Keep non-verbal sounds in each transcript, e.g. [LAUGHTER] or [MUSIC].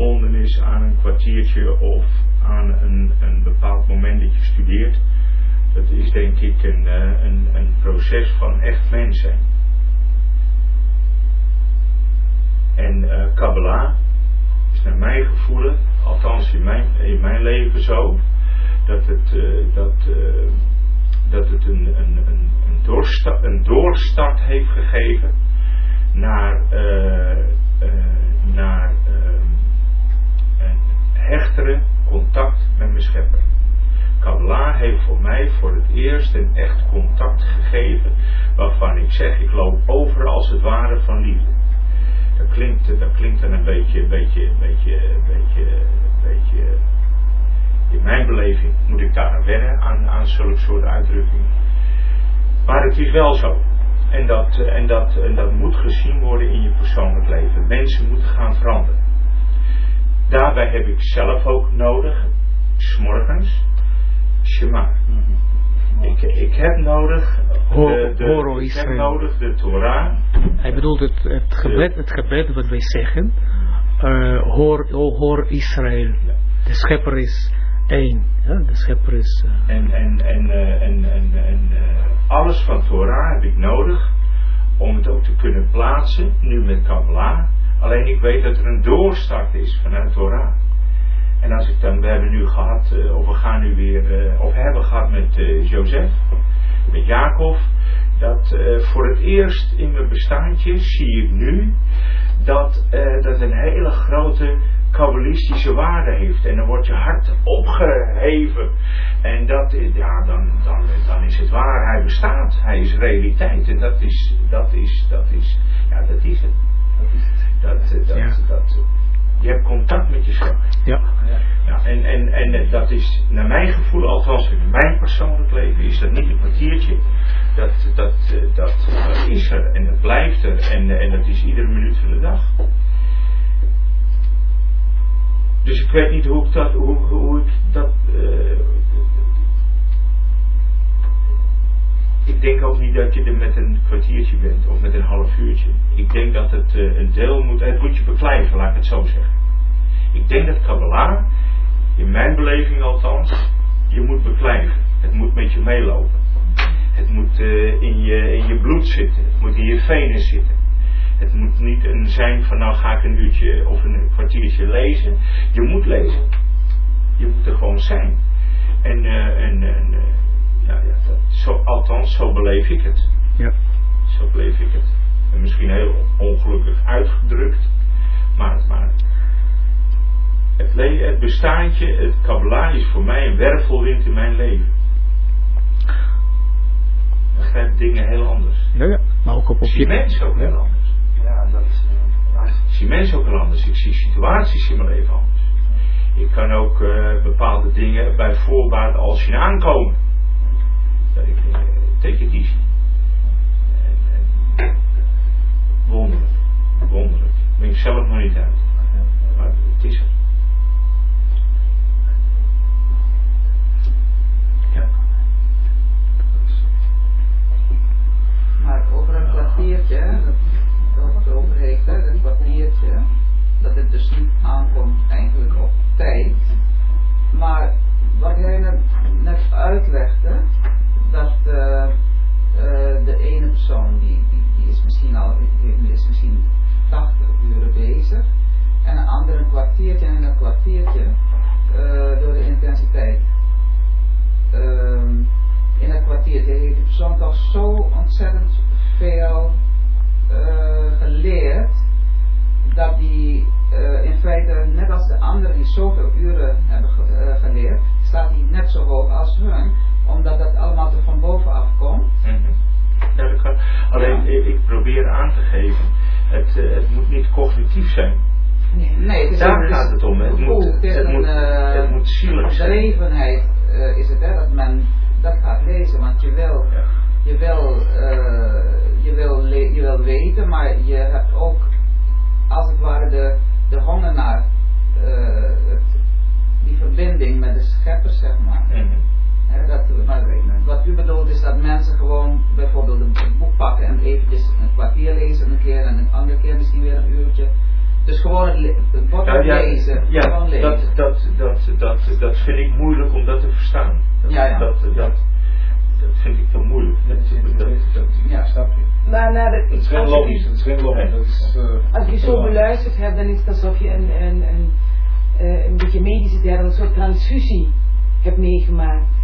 gebonden is aan een kwartiertje of aan een, een bepaald moment dat je studeert. Dat is denk ik een, eh, een, proces van echt mens zijn. En uh, Kabbalah is naar mijn gevoel, althans in mijn, in mijn leven zo, dat het, uh, dat, dat het een, een, een, een, doorstart, een doorstart heeft gegeven naar, naar hechtere contact met mijn schepper. Kabbalah heeft voor mij voor het eerst een echt contact gegeven waarvan ik zeg, ik loop over als het ware van liefde. Dat klinkt, dat klinkt dan een beetje, beetje, beetje, beetje, beetje, in mijn beleving moet ik daar aan wennen, aan, aan zulke soort uitdrukkingen. Maar het is wel zo. En dat, en, dat, en dat moet gezien worden in je persoonlijk leven. Mensen moeten gaan veranderen. Daarbij heb ik zelf ook nodig, s'morgens, Shema. Ik, ik heb nodig de, de, ik heb nodig de Torah. Hij bedoelt het, het, gebed, het gebed wat wij zeggen. Uh, hoor, oh, hoor Israël. De schepper is één. Ja? De schepper is... Uh, en en, en, uh, en, en, en alles van Torah heb ik nodig om het ook te kunnen plaatsen, nu met Kabbalah. Alleen ik weet dat er een doorstart is vanuit Torah. En als ik dan, we hebben nu gehad, uh, of we gaan nu weer, uh, of hebben gehad met uh, Jozef, met Jacob, dat voor het eerst in mijn bestaantje zie ik nu dat dat een hele grote kabbalistische waarde heeft. En dan wordt je hart opgeheven. En dat, ja, dan, dan, dan is het waar, hij bestaat, hij is realiteit. En dat is, dat is, dat is, ja, dat is het. Dat, dat, dat, ja. dat je hebt contact met je schepper. Ja. ja en, en, en dat is, naar mijn gevoel, althans in mijn persoonlijk leven, is dat niet een kwartiertje. Dat, dat, dat, dat is er en dat blijft er en, en dat is iedere minuut van de dag. Dus ik weet niet hoe ik dat, hoe, hoe ik dat uh, ik denk ook niet dat je er met een kwartiertje bent of met een half uurtje. Ik denk dat het uh, een deel moet, het moet je beklijven, laat ik het zo zeggen. Ik denk dat Kabbalah, in mijn beleving althans, je moet beklijven. Het moet met je meelopen. Het moet uh, in, je, in je bloed zitten. Het moet in je venen zitten. Het moet niet een zijn van nou ga ik een uurtje of een kwartiertje lezen. Je moet lezen. Je moet er gewoon zijn. En, uh, en, en ja, ja dat, zo, althans, zo beleef ik het. Ja. Zo beleef ik het. En misschien heel ongelukkig uitgedrukt, maar, maar het, le het bestaantje, het Kabbalah is voor mij een wervelwind in mijn leven. Ik begrijp dingen heel anders. Ja, ja. Maar ook op, mensen ook heel anders. Ja, dat is... Ik zie mensen ook heel anders. Ik zie situaties in mijn leven anders. Ik kan ook uh, bepaalde dingen bij voorbaat als zien aankomen dat ik take it easy. Wonderlijk, wonderlijk. Ben ik zelf nog niet uit. Maar het is er. Ja. Maar over een kwartiertje, dat het over heeft, hè, dat kwartiertje, het woord Nou, ja, lezen. ja lezen. dat, dat, dat, dat, dat vind ik moeilijk om dat te verstaan. Dat, Ja, ja. Dat, dat, dat vind ik heel moeilijk. Dat, dat, dat, Ja. Snap je? Maar naar de, Het is geen als, logisch, je, het is geen logisch. Dat is, eh, als je zo beluisterd hebt, dan is het alsof je een, een, een, eh, een beetje medische term, een soort transfusie hebt meegemaakt.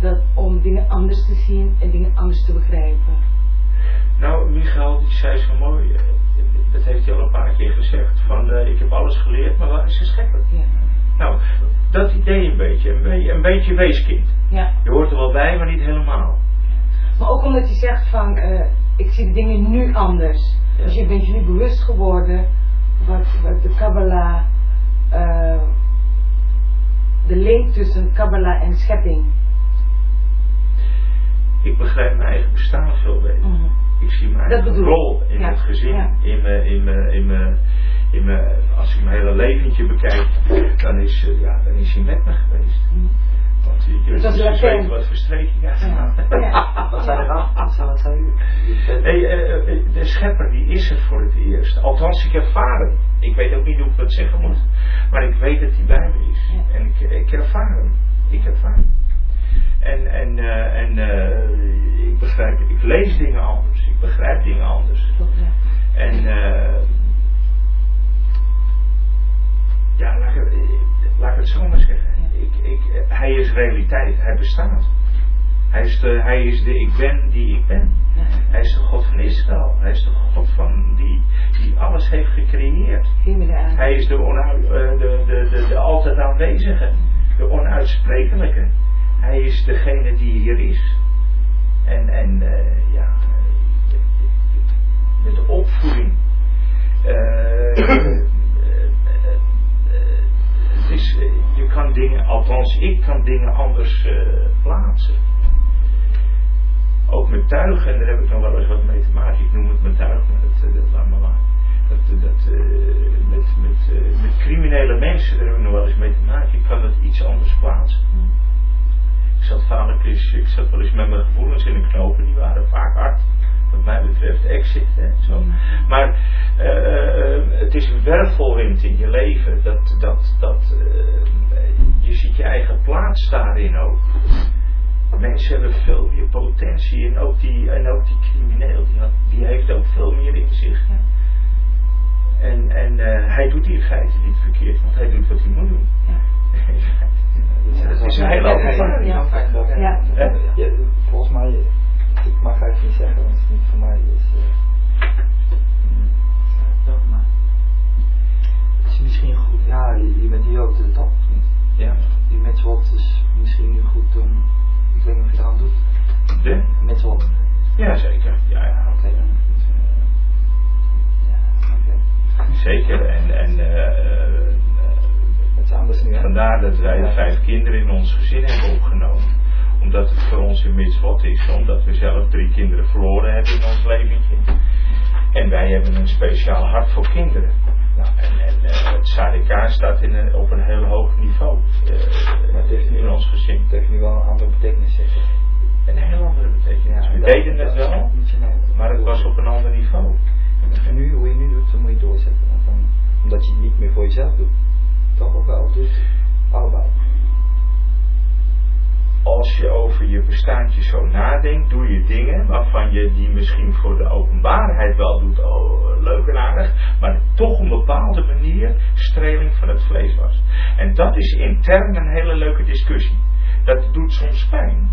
Dat, om dingen anders te zien en dingen anders te begrijpen. Nou, Michael, die zei zo mooi, eh, dat heeft hij al een paar keer gezegd, van eh, ik heb alles geleerd, maar waar is de schepper? Ja. Nou, dat idee een beetje, een, beetje- een beetje weeskind. ja. Je hoort er wel bij, maar niet helemaal. Maar ook omdat je zegt van, eh, ik zie de dingen nu anders. Ja. Dus je bent je nu bewust geworden wat, wat de Kabbalah, eh, de link tussen Kabbalah en schepping. Ik begrijp mijn eigen bestaan veel beter. Mhm. Zie mijn rol in Ja, het gezin, ja. in mijn, in mijn, in mijn, in mijn, als ik mijn hele leventje bekijk, dan is, eh, ja, dan is hij met me geweest. Want je kunt Dat is dus weten wat voor streek ik heb Ja. [LAUGHS] Wat zei de raad? Wat u? Nee, eh, eh, de schepper die is er voor het eerst. Althans, ik ervaar hem. Ik weet ook niet hoe ik dat zeggen moet. Maar ik weet dat hij bij me is. Ja. En ik, ik ervaar hem. Ik ervaar hem. En, en, eh, en eh, ik begrijp, ik lees dingen anders. Ik begrijp dingen anders. Ja. En eh, ja, laat ik, het- laat ik het zo maar zeggen. Ik, ik, hij is realiteit, hij bestaat. Hij is, de, hij is de ik ben die ik ben. Hij is de God van Israël. Hij is de God van die, die alles heeft gecreëerd. Hij is de, de, de, de altijd aanwezige, de onuitsprekelijke. Hij is degene die hier is. En, en eh, ja, eh, met de opvoeding. het is, je kan dingen, althans ik kan dingen anders plaatsen. Ook met tuigen, en daar heb ik nog wel eens wat mee te maken. Ik noem het met tuig, maar dat, dat laat maar. Dat, dat, met, met, met criminele mensen, daar heb ik nog wel eens mee te maken. Ik kan dat iets anders plaatsen. Ik zat vaak eens, ik zat wel eens met mijn gevoelens in een knopen, die waren vaak hard. Wat mij betreft exit. Hè, zo. Maar eh, eh, het is een wervelwind in je leven. Dat, dat, dat, eh, je ziet je eigen plaats daarin ook. Mensen hebben veel meer potentie en ook die, en ook die crimineel, die, had- die heeft ook veel meer in zich. Ja. En, en eh, hij doet in feite niet verkeerd, want hij doet wat hij moet doen. Ja. [LAUGHS] Het is een hele Ja, ervaring. ja. Ja. Hè? Ja, volgens mij, ik mag eigenlijk niet zeggen, want het is niet voor mij. Dus, eh, Dogma. het is misschien goed, ja, je, je bent hier ook de top. Ja. Die mitzvot is misschien nu goed om, ik weet niet of je eraan doet. De? Mitzvot. Ja, zeker. Ja, ja. Oké, dan. eh, Ja, oké. Zeker. En, en eh, Het is anders nu, hè? vandaar dat wij de vijf kinderen in ons gezin hebben opgenomen. Omdat het voor ons een mitzvot is. Omdat we zelf drie kinderen verloren hebben in ons leventje. En wij hebben een speciaal hart voor kinderen. Nou, en en eh, het SADK staat in een, op een heel hoog niveau Maar het heeft nu in ons gezin. Het heeft nu wel een andere betekenis, zeg. Een heel andere betekenis. we dat- deden het dat- wel, maar het was op een ander niveau. En nu, hoe je nu doet, dan moet je doorzetten. Dan, omdat je het niet meer voor jezelf doet. Toch ook wel, dus allebei. als je over je bestaantje zo nadenkt, doe je dingen waarvan je die misschien voor de openbaarheid wel doet, oh, leuk en aardig, maar toch een bepaalde manier streling van het vlees was. En dat is intern een hele leuke discussie. Dat doet soms pijn.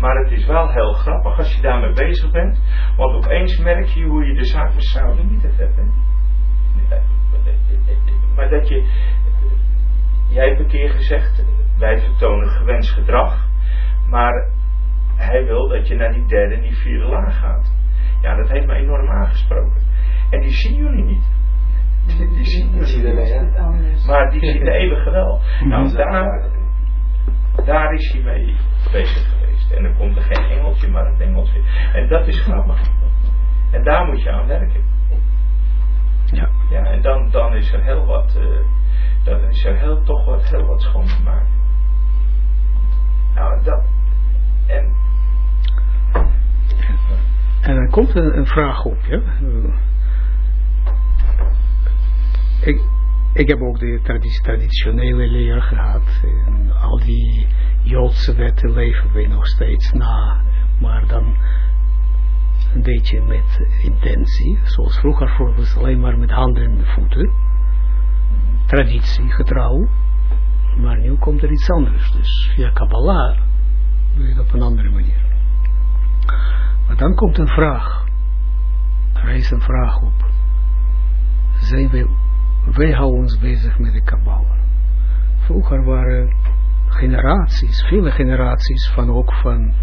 Maar het is wel heel grappig als je daarmee bezig bent, want opeens merk je hoe je de zaak zouden niet hebt. Maar dat je, jij hebt een keer gezegd, wij vertonen gewenst gedrag, maar hij wil dat je naar die derde en die vierde laag gaat. Ja, dat heeft me enorm aangesproken. En die zien jullie niet. Die, die zien jullie niet. hè? Maar die zien de [LAUGHS] eeuwige wel. Nou, daar, daar is hij mee bezig geweest. En dan komt er geen engeltje, maar een engeltje. En dat is grappig. En daar moet je aan werken. Ja. Ja, en dan, dan is er heel wat, dan is er heel, toch wat, heel wat schoon te maken. Nou, dat, en, En dan komt een, een vraag op, ja. ik, ik heb ook de traditie, traditionele leer gehad. En al die Joodse wetten leven we nog steeds na. Maar dan een beetje met intentie. Zoals vroeger voor was alleen maar met handen en voeten. Traditie, getrouw. Maar nu komt er iets anders. Dus via Kabbalah doe je het op een andere manier. Maar dan komt een vraag. Er is een vraag op. Zijn we, wij houden ons bezig met de Kabbalah. Vroeger waren generaties, vele generaties van ook van,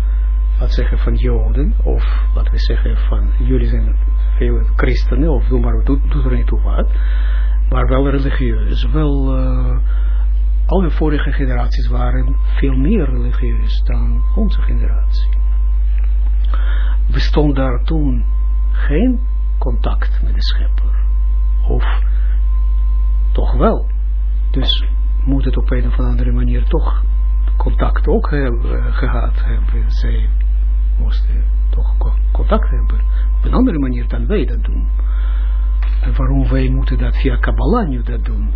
laten zeggen, van Joden, of laten we zeggen van, jullie zijn veel christenen, of doe maar, doe, doe er niet toe wat, maar wel religieus, wel, uh, alle vorige generaties waren veel meer religieus dan onze generatie. Bestond daar toen geen contact met de schepper, of toch wel. Dus moet het op een of andere manier toch contact ook hebben, gehad hebben. Zij moesten toch contact hebben. Op een andere manier dan wij dat doen. En waarom wij moeten dat via Kabbalah nu dat doen.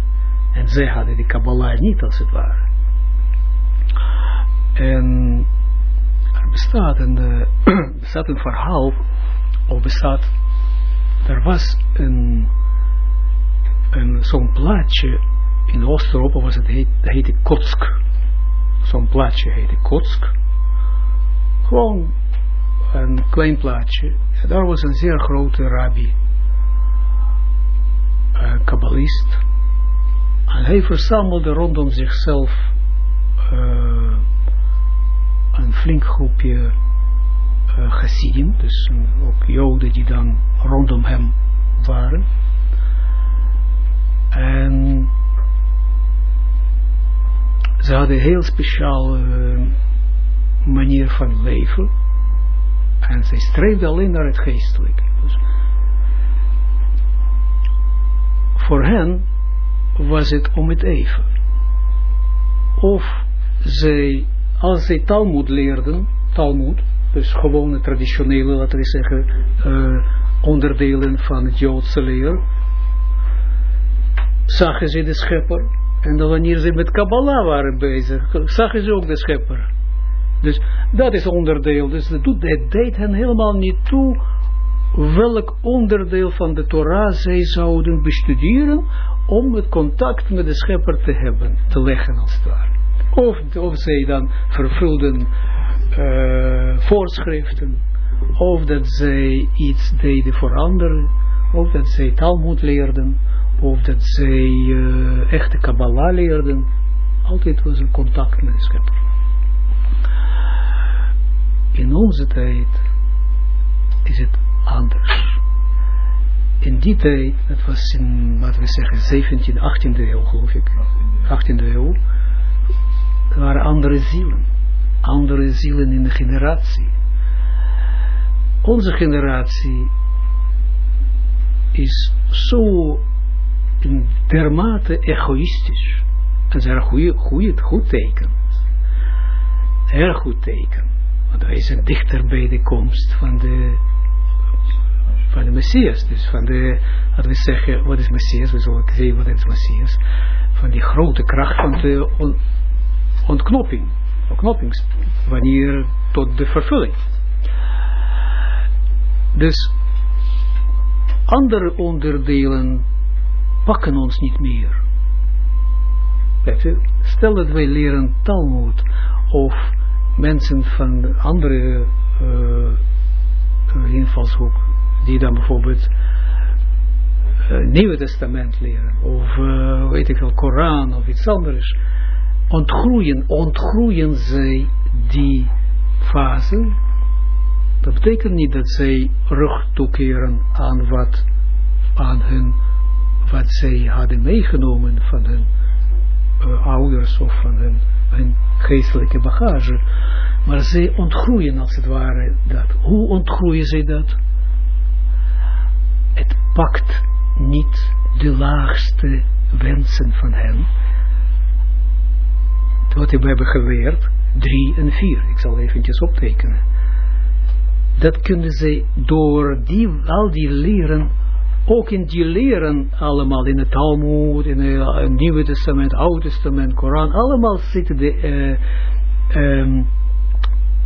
En zij hadden die Kabbalah niet als het ware. En er bestaat een, [CLEARS THROAT] uh, bestaat een verhaal, of bestaat, er was een, een zo'n plaatje in Oost-Europa was het, heet, heette Kotsk. Zo'n plaatje heette Kotsk. Gewoon een klein plaatje. En daar was een zeer grote rabbi. Een kabbalist. En hij verzamelde rondom zichzelf uh, een flink groepje uh, dus ook Joden die dan rondom hem waren. En ze hadden een heel speciale manier van leven. En zij streefden alleen naar het geestelijke. Dus voor hen was het om het even. Of zij, als zij Talmud leerden, Talmud, dus gewone traditionele, laten we zeggen, uh, onderdelen van het Joodse leer, zagen ze de schepper en dan wanneer ze met Kabbalah waren bezig, zagen ze ook de schepper. Dus dat is onderdeel. Dus het deed hen helemaal niet toe welk onderdeel van de Torah zij zouden bestuderen om het contact met de schepper te hebben, te leggen als het ware. Of, of zij dan vervulden uh, voorschriften, of dat zij iets deden voor anderen, of dat zij Talmud leerden, of dat zij uh, echte Kabbalah leerden, altijd was een contact met de schepper. In onze tijd is het anders. In die tijd, dat was in, laten we zeggen, 17e, 18e eeuw geloof ik, 18e eeuw, er waren andere zielen. Andere zielen in de generatie. Onze generatie is zo dermate egoïstisch. Dat is een goede, goed teken. Erg goed teken. Want wij zijn dichter bij de komst van de, van de Messias. Dus van de, laten we zeggen, wat is Messias? We zullen zien wat is Messias. Van die grote kracht van de on, ontknoping. Ontknopings. Wanneer tot de vervulling. Dus andere onderdelen pakken ons niet meer. Stel dat wij leren Talmud of mensen van andere uh, invalshoek, die dan bijvoorbeeld uh, Nieuwe Testament leren, of weet ik wel, Koran of iets anders, ontgroeien, ontgroeien zij die fase. Dat betekent niet dat zij rug toekeren aan wat aan hun wat zij hadden meegenomen van hun ouders of van hun, hun geestelijke bagage. Maar zij ontgroeien als het ware dat. Hoe ontgroeien zij dat? Het pakt niet de laagste wensen van hen. Wat we hebben geleerd, 3 en 4. Ik zal eventjes optekenen. Dat kunnen zij door die, al die leren ook in die leren allemaal, in het Talmud, in het Nieuwe Testament, Oude Testament, Koran, allemaal zitten de, uh, um,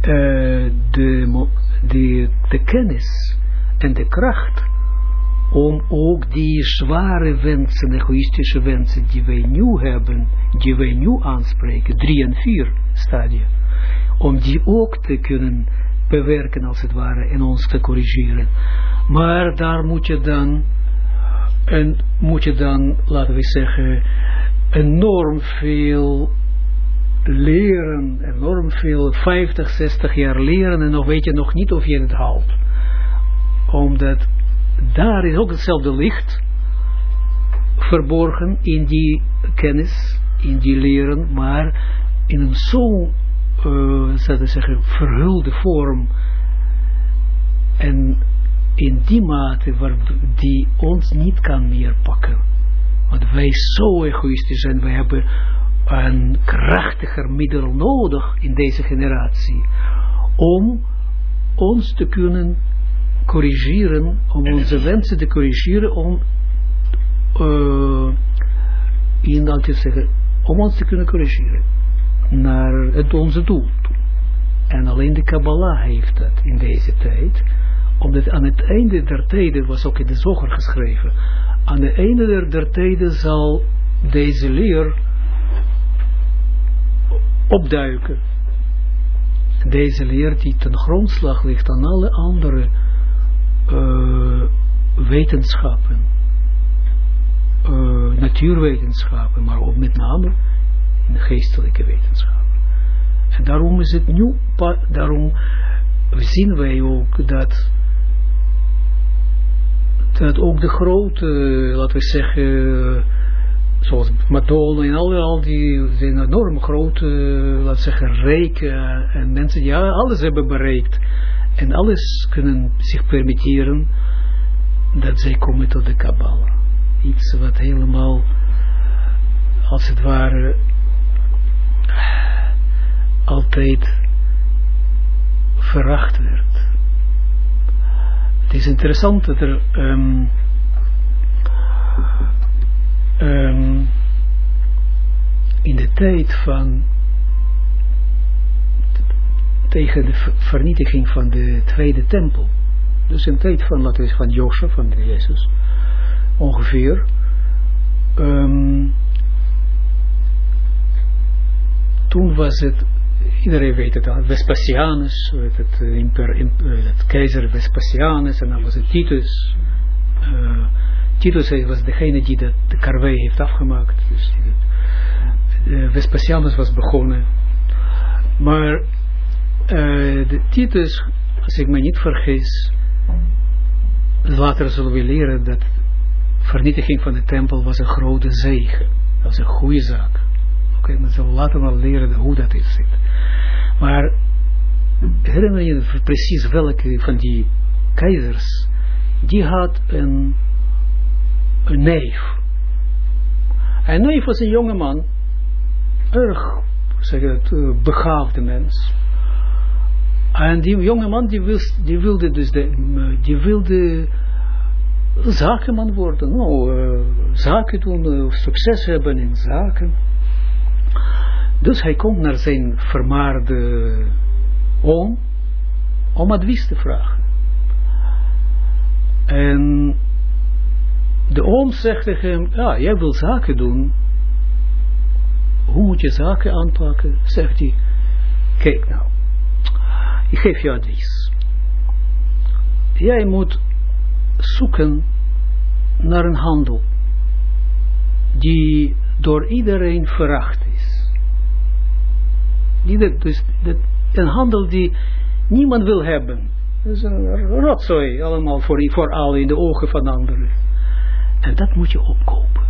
uh, de, de, kennis en de kracht om ook die zware wensen, egoïstische wensen die wij nu hebben, die wij nu aanspreken, drie en vier stadia, om die ook te kunnen bewerken als het ware en ons te corrigeren. Maar daar moet je dan, en moet je dan, laten we zeggen, enorm veel leren, enorm veel, 50, 60 jaar leren en dan weet je nog niet of je het haalt. Omdat daar is ook hetzelfde licht verborgen in die kennis, in die leren, maar in een zo, uh, zou zeggen, verhulde vorm en in die mate waar die ons niet kan meer pakken. Want wij zo egoïstisch zijn, wij hebben een krachtiger middel nodig in deze generatie om ons te kunnen corrigeren, om onze wensen te corrigeren, om uh, in te zeggen, om ons te kunnen corrigeren naar het onze doel toe. En alleen de Kabbalah heeft dat in deze tijd, omdat aan het einde der tijden, was ook in de zoger geschreven, aan het einde der, der tijden zal deze leer opduiken. Deze leer die ten grondslag ligt aan alle andere uh, wetenschappen, uh, natuurwetenschappen, maar ook met name in de geestelijke wetenschappen. En daarom is het nu, daarom zien wij ook dat dat ook de grote, laten we zeggen, zoals Madonna en al, die zijn enorm grote, laten we zeggen, rijken en mensen die alles hebben bereikt en alles kunnen zich permitteren dat zij komen tot de Kabbalah. Iets wat helemaal, als het ware, altijd veracht werd. Het is interessant dat er um, um, in de tijd van tegen de vernietiging van de tweede tempel. Dus in de tijd van, laten we van Jozef, van Jezus, ongeveer. Um, toen was het, iedereen weet het al, Vespasianus, het, imper, imper, het keizer Vespasianus, en dan was het Titus. Uh, Titus was degene die de, de karwei heeft afgemaakt. Dus uh, Vespasianus was begonnen. Maar de Titus, als ik me niet vergis, later zullen we leren dat vernietiging van de tempel was een grote zegen. Dat was een goede zaak. We zullen later wel leren hoe dat is zit. Maar herinner je precies welke van die keizers, die had een, een neef. En neef was een jonge man, erg, zeg het, uh, begaafde mens. En die jonge man die, die wilde dus de, die wilde zakenman worden. Nou, uh, zaken doen, uh, succes hebben in zaken. Dus hij komt naar zijn vermaarde oom om advies te vragen. En de oom zegt tegen hem, ja, jij wil zaken doen. Hoe moet je zaken aanpakken? Zegt hij, kijk nou, ik geef je advies. Jij moet zoeken naar een handel die door iedereen veracht. Die dus dat, een handel die niemand wil hebben. Dat is een rotzooi allemaal voor, voor alle in de ogen van anderen. En dat moet je opkopen.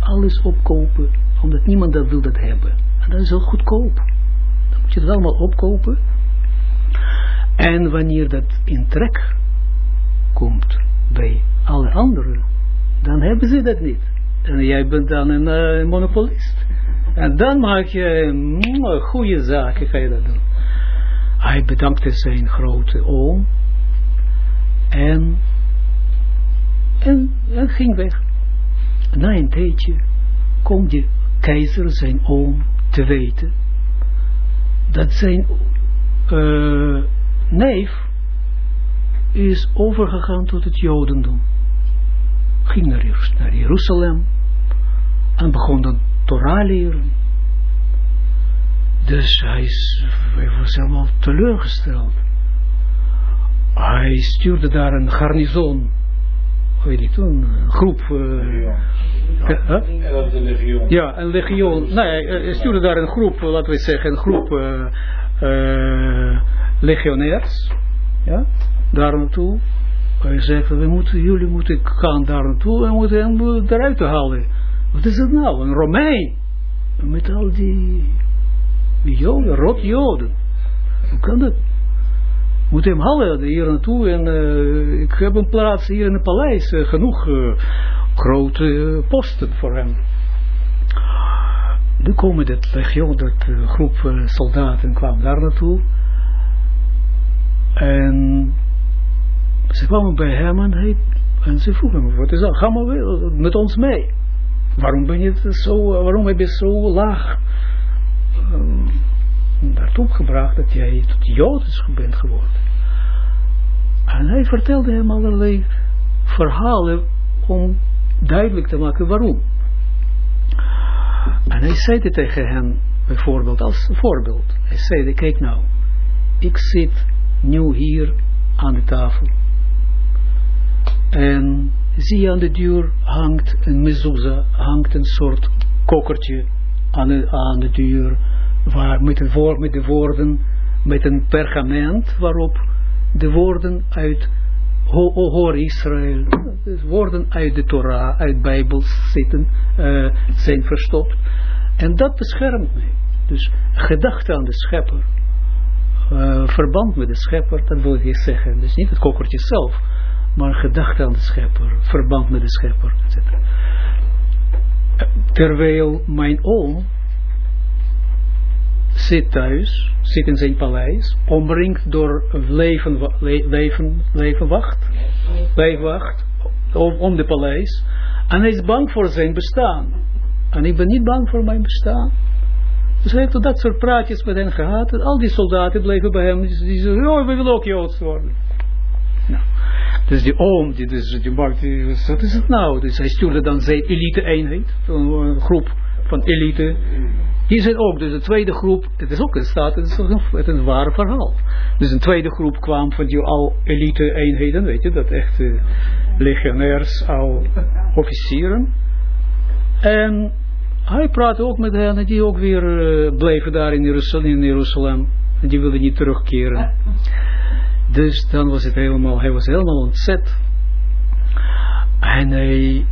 Alles opkopen, omdat niemand dat wil dat hebben. En dat is heel goedkoop. Dan moet je het allemaal opkopen. En wanneer dat in trek komt bij alle anderen, dan hebben ze dat niet. En jij bent dan een uh, monopolist. En dan maak je een goede zaken, ga je dat doen. Hij bedankte zijn grote oom. En, ging weg. Na een tijdje komt de keizer zijn oom te weten dat zijn uh, neef is overgegaan tot het Jodendom. Ging naar Jeruzalem en begon dan Torah leren. Dus hij, is, hij was helemaal teleurgesteld. Hij stuurde daar een heet die toen, een groep. Uh, ja. een legion. Ja, een legion. Nee, hij stuurde daar een groep, laten we zeggen, een groep uh, uh, legionairs. Ja, daar naartoe. Hij zegt, we moeten, jullie moeten gaan daar naartoe en moeten hem eruit halen. Wat is dat nou? Een Romein. Met al die, joden, rot joden. Hoe kan dat? Moet hem halen hier naartoe en uh, ik heb een plaats hier in het paleis. Uh, genoeg uh, grote posten voor hem. Nu komen dat legioen, dat groep soldaten kwam daar naartoe. En ze kwamen bij hem en, hij, en ze vroegen hem, wat is dat? Ga maar met ons mee. Waarom ben je zo, waarom heb je zo laag um, naartoe gebracht dat jij tot Joods bent geworden? En hij vertelde hem allerlei verhalen om duidelijk te maken waarom. En hij zei tegen hen, bijvoorbeeld, als voorbeeld, hij zei, kijk nou, ik zit nu hier aan de tafel. En zie je aan de deur hangt een mezuzah, hangt een soort kokertje aan de, aan de deur, waar, met, een woord, met de woorden, met een perkament waarop de woorden uit Hoor Israël, woorden uit de Torah, uit Bijbel zitten, uh, zijn verstopt. En dat beschermt mij. Dus gedachte aan de schepper, uh, verband met de schepper, dat wil ik zeggen. Dus niet het kokertje zelf, maar gedachte aan de schepper, verband met de schepper, etc. Terwijl mijn oom zit thuis, zit in zijn paleis, omringd door leven, leven, levenwacht, levenwacht, om, om de paleis, en hij is bang voor zijn bestaan. En ik ben niet bang voor mijn bestaan. Dus hij heeft dat soort praatjes met hen gehad. En al die soldaten bleven bij hem. Die zeiden, oh, we willen ook Joods worden. Nou, dus die oom, die, dus, die maakte, wat is het nou? Dus hij stuurde dan zijn elite eenheid, een groep van elite. Hier zijn ook, dus de tweede groep, het is ook een staat, het is een, het een ware verhaal. Dus een tweede groep kwam van die al elite eenheden, weet je, dat echt uh, legionairs, al officieren. En hij praatte ook met hen, die ook weer uh, bleven daar in Jeruzalem, in Jeruzalem. Die wilden niet terugkeren. Dus dan was het helemaal, hij was helemaal ontzet. En hij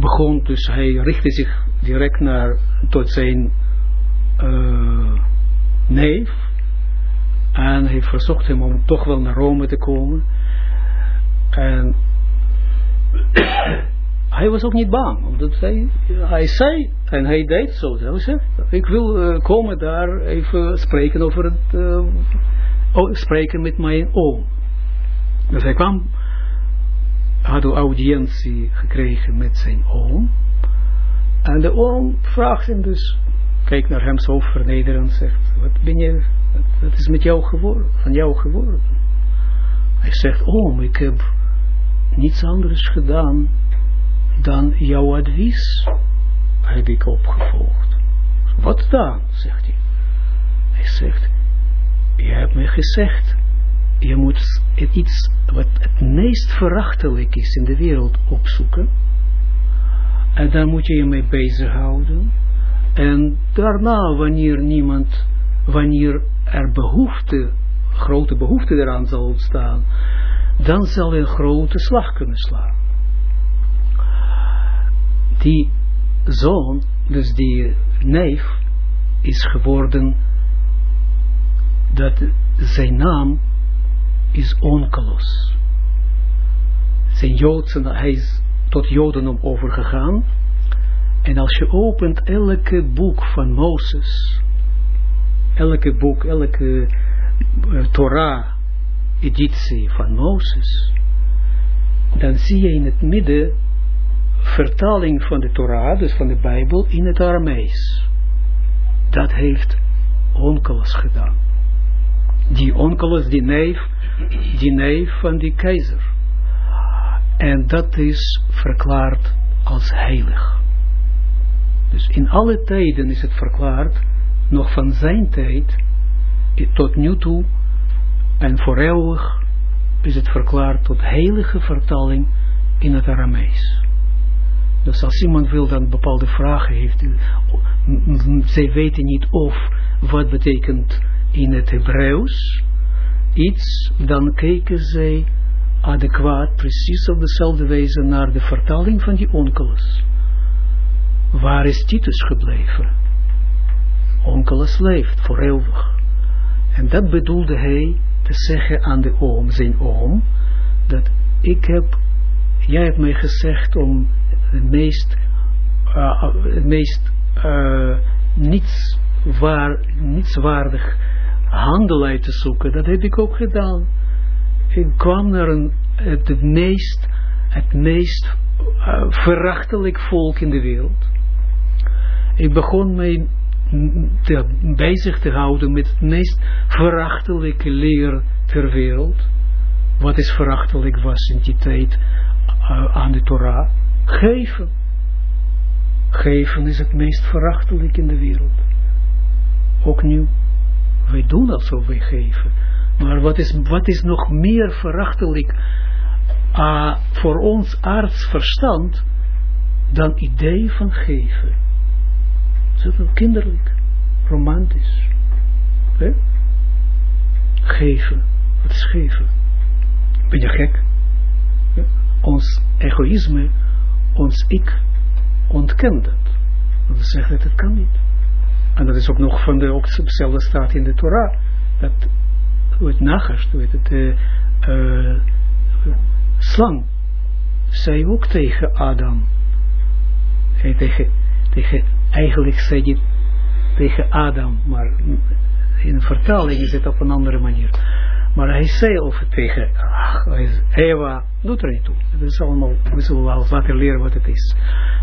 begon, dus hij richtte zich direct naar, tot zijn uh, neef. En hij verzocht hem om toch wel naar Rome te komen. En [COUGHS] hij was ook niet bang. Omdat hij, hij zei, en hij deed zo. Zei, ik wil uh, komen daar even spreken over het... Uh, spreken met mijn oom. Dus hij kwam, had een audiëntie gekregen met zijn oom. En de oom vraagt hem dus, kijkt naar hem zo vernederend, zegt, wat ben je, wat is met jou geworden, van jou geworden? Hij zegt, oom, ik heb niets anders gedaan dan jouw advies heb ik opgevolgd. Wat dan, zegt hij. Hij zegt, je hebt me gezegd, je moet iets wat het meest verachtelijk is in de wereld opzoeken. En daar moet je je mee bezighouden. En daarna, wanneer niemand, wanneer er behoefte, grote behoefte eraan zal ontstaan, dan zal je een grote slag kunnen slaan. Die zoon, dus die neef, is geworden dat zijn naam is Onkelos. Zijn Joodse, hij is tot Jodendom overgegaan. En als je opent elke boek van Mozes, elke boek, elke uh, Torah, editie van Mozes, dan zie je in het midden vertaling van de Torah, dus van de Bijbel, in het Aramees. Dat heeft Onkelos gedaan. Die Onkelos, die neef, die neef van die keizer. En dat is verklaard als heilig. Dus in alle tijden is het verklaard, nog van zijn tijd, tot nu toe, en voor eeuwig, is het verklaard tot heilige vertaling in het Aramees. Dus als iemand wil dan bepaalde vragen heeft, zij weten niet of wat betekent in het Hebreeuws iets, dan kijken zij adequaat, precies op dezelfde wijze naar de vertaling van die onkeles. Waar is Titus gebleven? Onkeles leeft voor eeuwig. En dat bedoelde hij te zeggen aan de oom, zijn oom, dat ik heb, jij hebt mij gezegd om het meest, uh, het meest uh, niets waar, nietswaardig handel uit te zoeken. Dat heb ik ook gedaan. Ik kwam naar een, het, meest, het meest uh, verachtelijk volk in de wereld. Ik begon mij te, bezig te houden met het meest verachtelijke leer ter wereld. Wat is verachtelijk was in die tijd uh, aan de Torah? Geven. Geven is het meest verachtelijk in de wereld. Ook nu. Wij doen alsof wij geven. Maar wat is, wat is nog meer verachtelijk uh, voor ons aardsverstand dan idee van geven? Zoveel kinderlijk, romantisch. He? Geven. Wat is geven? Ben je gek? Ons egoïsme, ons ik, ontkent dat. Dat zegt dat het kan niet. En dat is ook nog van de, ook hetzelfde staat in de Torah. Dat, hoe het nagerst, hoe het, uh, uh, slang, zei ook tegen Adam. Hij tegen, tegen, eigenlijk zei hij tegen Adam, maar in een vertaling is het op een andere manier. Maar hij zei over tegen ach, Eva, doet er niet toe. Dat is allemaal, we zullen wel laten leren wat het is.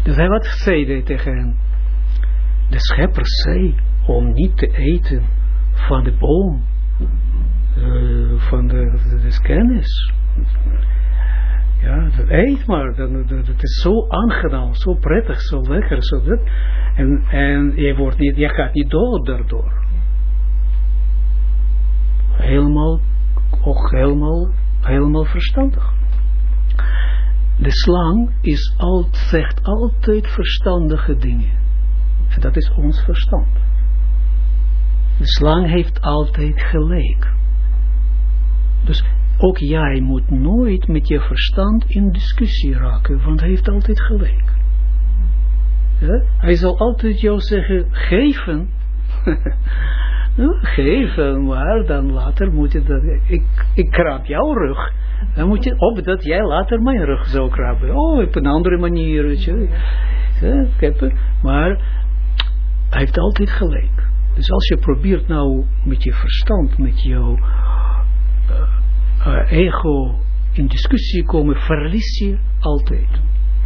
Dus hij wat zei tegen hen? De schepper zei om niet te eten van de boom, uh, van de, kennis. Ja, eet maar, dat, dat, dat, is zo aangenaam, zo prettig, zo lekker, zo dat. En, en je, wordt niet, je gaat niet dood daardoor. Helemaal, ook helemaal, helemaal verstandig. De slang is al, zegt altijd verstandige dingen. Dat is ons verstand. De slang heeft altijd gelijk. Dus ook jij moet nooit met je verstand in discussie raken, want hij heeft altijd gelijk. Hij zal altijd jou zeggen, geven. [LAUGHS] nou, geven, maar dan later moet je dat, ik, ik krab jouw rug. Dan moet je op dat jij later mijn rug zou krabben. Oh, op een andere manier, maar hij heeft altijd gelijk. Dus als je probeert nou met je verstand, met jouw uh, uh, ego in discussie komen, verlies je altijd.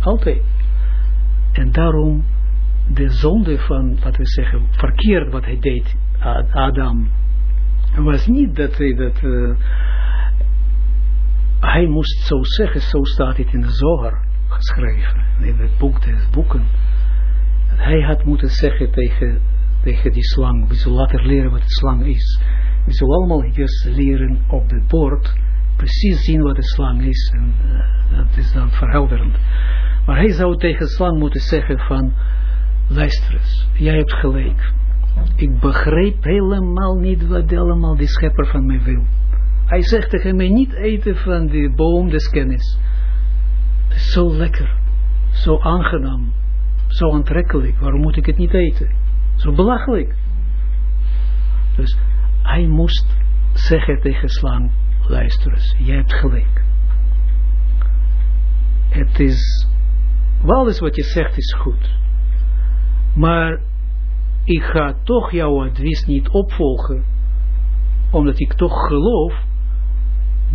Altijd. En daarom de zonde van, laten we zeggen, verkeerd wat hij deed, Adam, was niet dat hij dat, uh, hij moest zo zeggen, zo staat het in de zoger geschreven, in het boek des boeken hij had moeten zeggen tegen, tegen die slang, we zullen later leren wat de slang is. We zullen allemaal eerst leren op het bord, precies zien wat de slang is, en uh, dat is dan verhelderend. Maar hij zou tegen de slang moeten zeggen van, luister eens, jij hebt gelijk. Ik begreep helemaal niet wat allemaal die schepper van mij wil. Hij zegt tegen mij niet eten van de boom des kennis. Het is zo lekker, zo aangenaam zo aantrekkelijk, waarom moet ik het niet eten? Zo belachelijk. Dus hij moest zeggen tegen slang, luister eens, jij hebt gelijk. Het is, eens wat je zegt is goed. Maar ik ga toch jouw advies niet opvolgen, omdat ik toch geloof,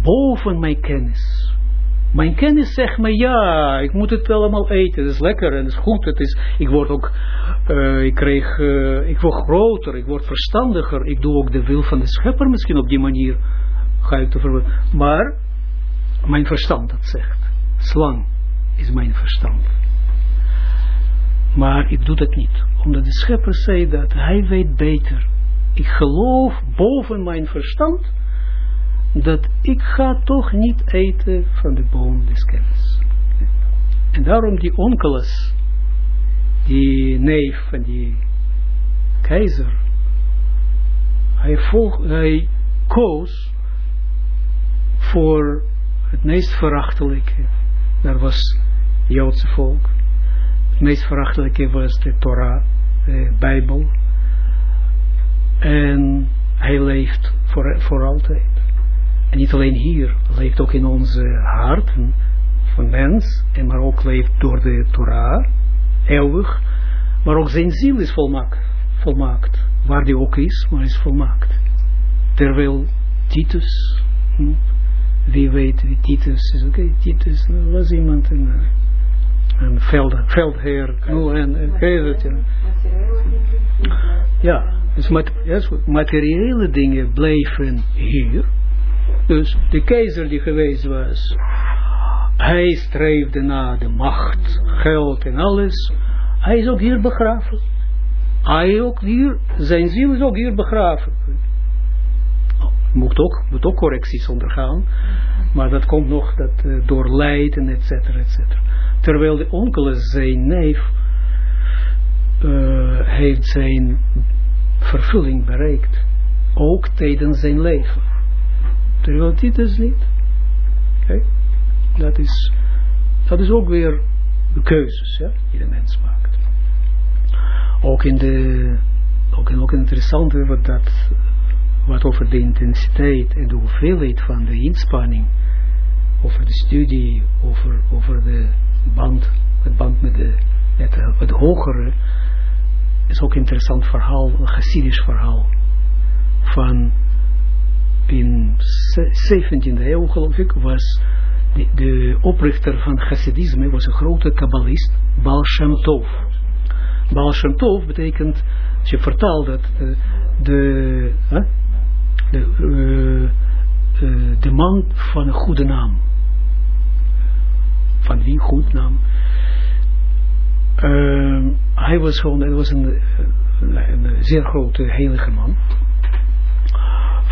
boven mijn kennis. Mijn kennis zegt me, ja, ik moet het allemaal eten. Het is lekker en het is goed. Het is, ik word ook, uh, ik kreeg, uh, ik word groter, ik word verstandiger. Ik doe ook de wil van de schepper misschien op die manier. Ga ik te. Maar, mijn verstand dat zegt. Slang is mijn verstand. Maar ik doe dat niet. Omdat de schepper zei dat hij weet beter. Ik geloof boven mijn verstand dat ik ga toch niet eten van de boom des kennis. En daarom die onkeles, die neef van die keizer, hij, volg, hij koos voor het meest verachtelijke. Daar was het Joodse volk. Het meest verachtelijke was de Torah, de Bijbel. En hij leeft voor, voor altijd. En niet alleen hier, leeft ook in onze harten van mens, en maar ook leeft door de Torah, eeuwig, maar ook zijn ziel is volmaakt, volmaakt. Waar die ook is, maar is volmaakt. Terwijl Titus, hm, wie weet wie Titus is, oké, okay, Titus was iemand, een, een veld, veldheer, nou, en, ja, dus materiële dingen blijven hier, dus de keizer die geweest was, hij streefde naar de macht, geld en alles. Hij is ook hier begraven. Hij ook hier, zijn ziel is ook hier begraven. Moet ook, moet ook correcties ondergaan. Maar dat komt nog dat, uh, door lijden, et cetera, et cetera. Terwijl de onkel zijn neef uh, heeft zijn vervulling bereikt. Ook tijdens zijn leven. Terwijl niet. Kijk, dat is, dat is ook weer de keuzes ja, die de mens maakt. Ook in de, ook, ook interessant wat dat, wat over de intensiteit en de hoeveelheid van de inspanning, over de studie, over, over de band, het band met de, het, het hogere, is ook een interessant verhaal, een Chassidisch verhaal, van in 17e eeuw geloof ik, was de, de oprichter van Hasidisme, was een grote kabbalist, Baal Shem Tov. Baal Shem Tov betekent, als je vertaalt dat, uh, de, de, uh, de man van een goede naam. Van wie goed naam? Ehm, hij was gewoon, hij was een zeer grote heilige man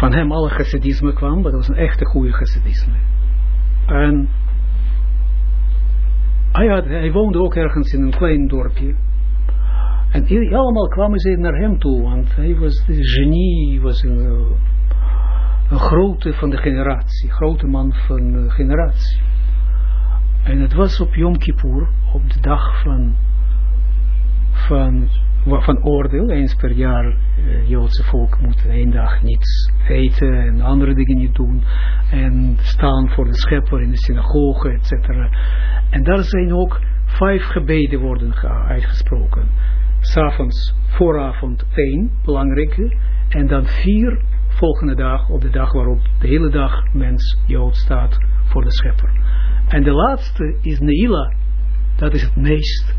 van hem alle chassidisme kwam, dat was een echte goede chassidisme. En hij, had, hij woonde ook ergens in een klein dorpje. En allemaal kwamen ze naar hem toe, want hij was de genie, was een, een grote van de generatie, grote man van de generatie. En het was op Yom Kippur, op de dag van, van van oordeel, eens per jaar, uh, Joodse volk moet één dag niets eten en andere dingen niet doen en staan voor de schepper in de synagoge, etc. En daar zijn ook vijf gebeden worden uitgesproken. S'avonds, vooravond één, belangrijke, en dan vier volgende dag, op de dag waarop de hele dag mens Jood staat voor de schepper. En de laatste is Neila, dat is het meest,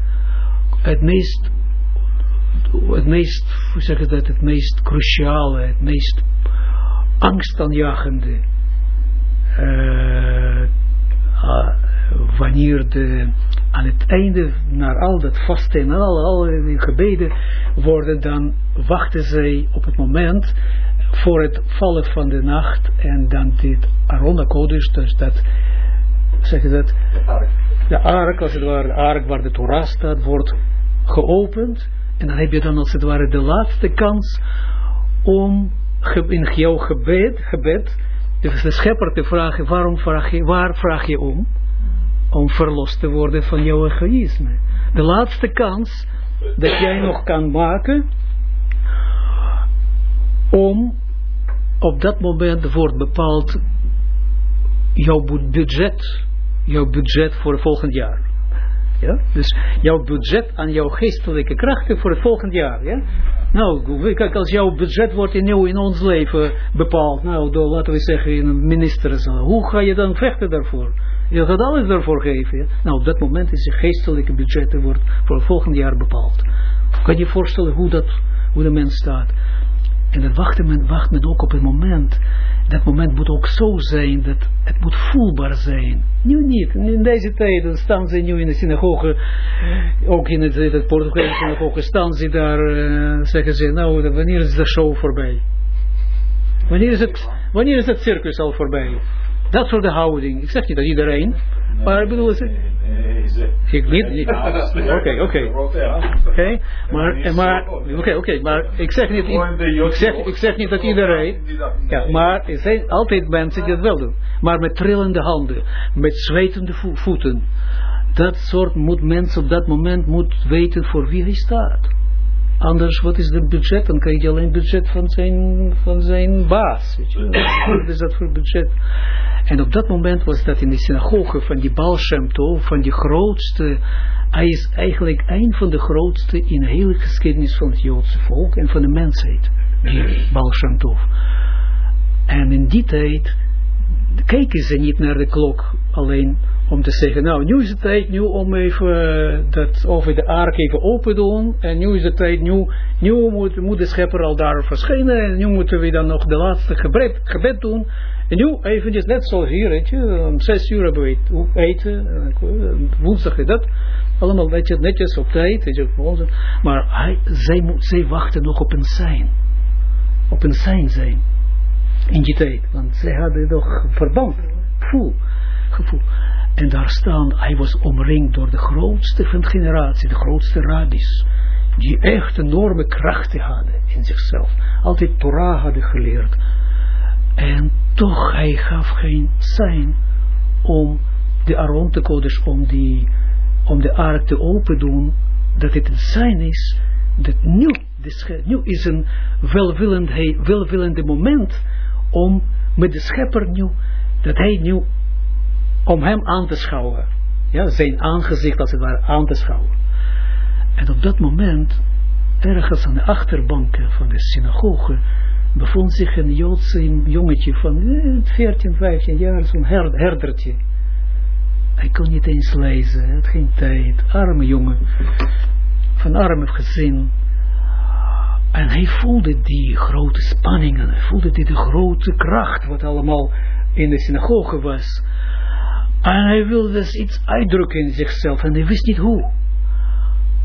het meest het meest, hoe zeg dat, het meest cruciale, het meest angstaanjagende, uh, uh, wanneer de, aan het einde, naar al dat vasten en al, al die gebeden worden, dan wachten zij op het moment voor het vallen van de nacht en dan dit Arona Kodesh, dus dat, zeg je dat, de ark, als het ware, de ark waar de Torah staat, wordt geopend en dan heb je dan als het ware de laatste kans om in jouw gebed, gebed de, schepper te vragen, waarom vraag je, waar vraag je om? Om verlost te worden van jouw egoïsme. De laatste kans dat jij nog kan maken om op dat moment wordt bepaald jouw budget, jouw budget voor volgend jaar. Ja? Dus jouw budget aan jouw geestelijke krachten voor het volgende jaar. Ja? Nou, kijk, als jouw budget wordt in, in ons leven bepaald, nou, door, laten we zeggen, in een minister, hoe ga je dan vechten daarvoor? Je gaat alles daarvoor geven. Ja? Nou, op dat moment is de geestelijke budgetten wordt voor het volgende jaar bepaald. Kan je je voorstellen hoe, dat, hoe de mens staat? En dan wacht men, wacht men ook op het moment. Dat moment moet ook zo zijn dat het moet voelbaar zijn. Nu niet. In deze tijd dan staan ze nu in de synagoge, ook in het, het Portugese synagoge, staan ze daar, uh, zeggen ze, nou, wanneer is de show voorbij? Wanneer is het, wanneer is het circus al voorbij? Dat soort de houding. Ik zeg niet dat iedereen, maar ik bedoel, ik niet, niet. Oké, oké. Oké, maar, maar, oké, oké, maar ik zeg niet, ik zeg, ik zeg niet dat iedereen, ja, maar er zijn altijd mensen die dat wel doen. Maar met trillende handen, met zwetende voeten. Dat soort moet mensen op dat moment moet weten voor wie hij staat. Anders, wat is het budget? Dan krijg je alleen budget van zijn, van zijn baas. Weet je. [COUGHS] wat is dat voor budget? En op dat moment was dat in de synagoge van die Baal Shem Tov, van die grootste, hij is eigenlijk een van de grootste in de hele geschiedenis van het Joodse volk en van de mensheid, die Baal Shem Tov. En in die tijd keken ze niet naar de klok alleen om te zeggen, nou, nu is het tijd nu om even uh, dat over de ark even open doen. En nu is het tijd, nu, nu moet, de schepper al daar verschijnen. En nu moeten we dan nog de laatste gebed, gebed doen. En nu eventjes, net zoals hier, weet je, om zes uur hebben we eten. Woensdag is dat. Allemaal netjes, netjes op tijd, weet je, Maar hij, zij, zij wachten nog op een zijn. Op een zijn zijn. In die tijd. Want zij hadden nog verband. Gevoel. Gevoel. En daar staan, hij was omringd door de grootste van de generatie, de grootste rabbis, die echt enorme krachten hadden in zichzelf. Altijd Torah hadden geleerd. En toch, hij gaf geen zijn om de Aaron te om, die, om de ark te open doen, dat het een zijn is, dat nu, nu is een welwillend, welwillende moment om met de schepper nu, dat hij nu om hem aan te schouwen. Ja, zijn aangezicht als het ware aan te schouwen. En op dat moment, ergens aan de achterbanken van de synagoge, bevond zich een Joodse jongetje van 14, eh, 15 jaar, zo'n herdertje. Hij kon niet eens lezen, hij had geen tijd. Arme jongen, van arme gezin. En hij voelde die grote spanningen, hij voelde die de grote kracht, wat allemaal in de synagoge was. En hij wilde dus iets uitdrukken in zichzelf en hij wist niet hoe.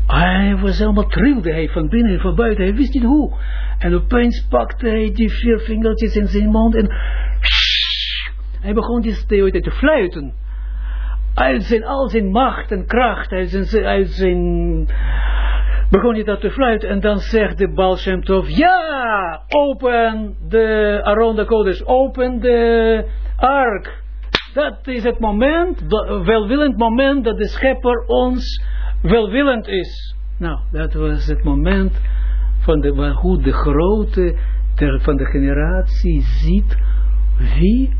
Hij was helemaal trilde hij van binnen en van buiten, hij wist niet hoe. En opeens pakte hij die vier vingertjes in zijn mond en hij begon die steoide te fluiten. Uit zijn, al zijn macht en kracht, uit zijn, uit zijn begon hij dat te fluiten en dan zegt de Baal ja, open de Aaron de Kodesh, open de ark. Dat is het moment, welwillend moment dat de schepper ons welwillend is. Nou, dat was het moment van de, hoe de grote ter, van de generatie ziet wie,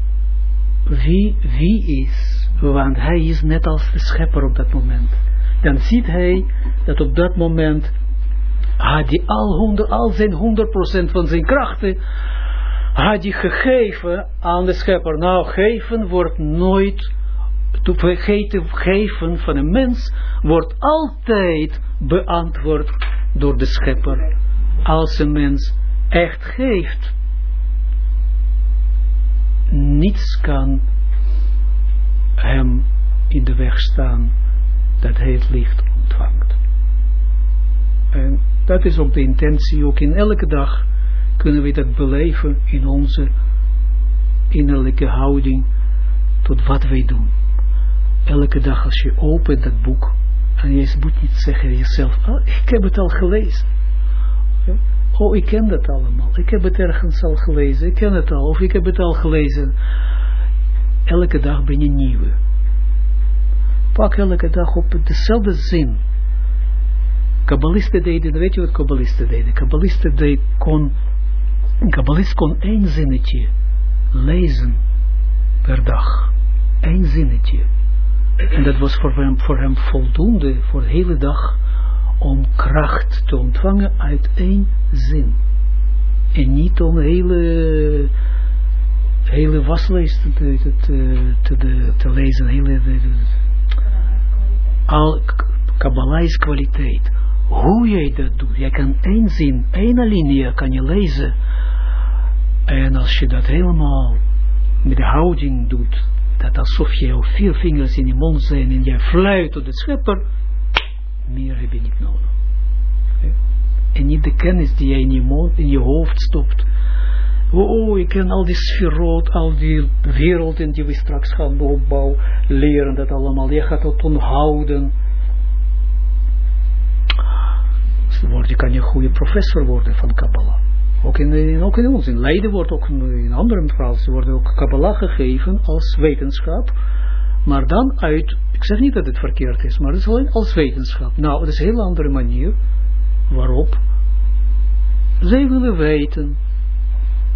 wie, wie is. Want hij is net als de schepper op dat moment. Dan ziet hij dat op dat moment had hij al, honderd, al zijn 100% van zijn krachten had hij gegeven aan de schepper. Nou, geven wordt nooit, geven van een mens wordt altijd beantwoord door de schepper. Als een mens echt geeft, niets kan hem in de weg staan dat hij het licht ontvangt. En dat is ook de intentie, ook in elke dag kunnen we dat beleven in onze innerlijke houding tot wat wij doen. Elke dag als je opent dat boek, en je moet niet zeggen jezelf, oh, ik heb het al gelezen. Oh, ik ken dat allemaal. Ik heb het ergens al gelezen. Ik ken het al. Of ik heb het al gelezen. Elke dag ben je nieuw. Pak elke dag op dezelfde zin. Kabbalisten deden, weet je wat kabbalisten deden? Kabbalisten deden, kon een kabbalist kon één zinnetje lezen per dag. Eén zinnetje. En dat was voor hem, voor hem voldoende voor de hele dag om kracht te ontvangen uit één zin. En niet om hele hele waslijst te, te, te, te, lezen, hele, al, Kabbalah is kwaliteit. Hoe jij dat doet, jij kan één zin, één alinea kan je lezen. En als je dat helemaal met de houding doet, dat alsof je vier vingers in je mond zijn en jij fluit tot de schepper, meer heb je niet nodig. En niet de kennis die jij in je, in je hoofd stopt. Oh, oh, ik ken al die sferoot, al die werelden die we straks gaan opbouwen, leren dat allemaal. Je gaat het onthouden. Word, je kan je een goede professor worden van Kabbalah. Ook in, ook in ons. In Leiden wordt ook in, andere plaatsen wordt ook Kabbalah gegeven als wetenschap. Maar dan uit, ik zeg niet dat het verkeerd is, maar het is alleen als wetenschap. Nou, dat is een heel andere manier waarop zij willen weten.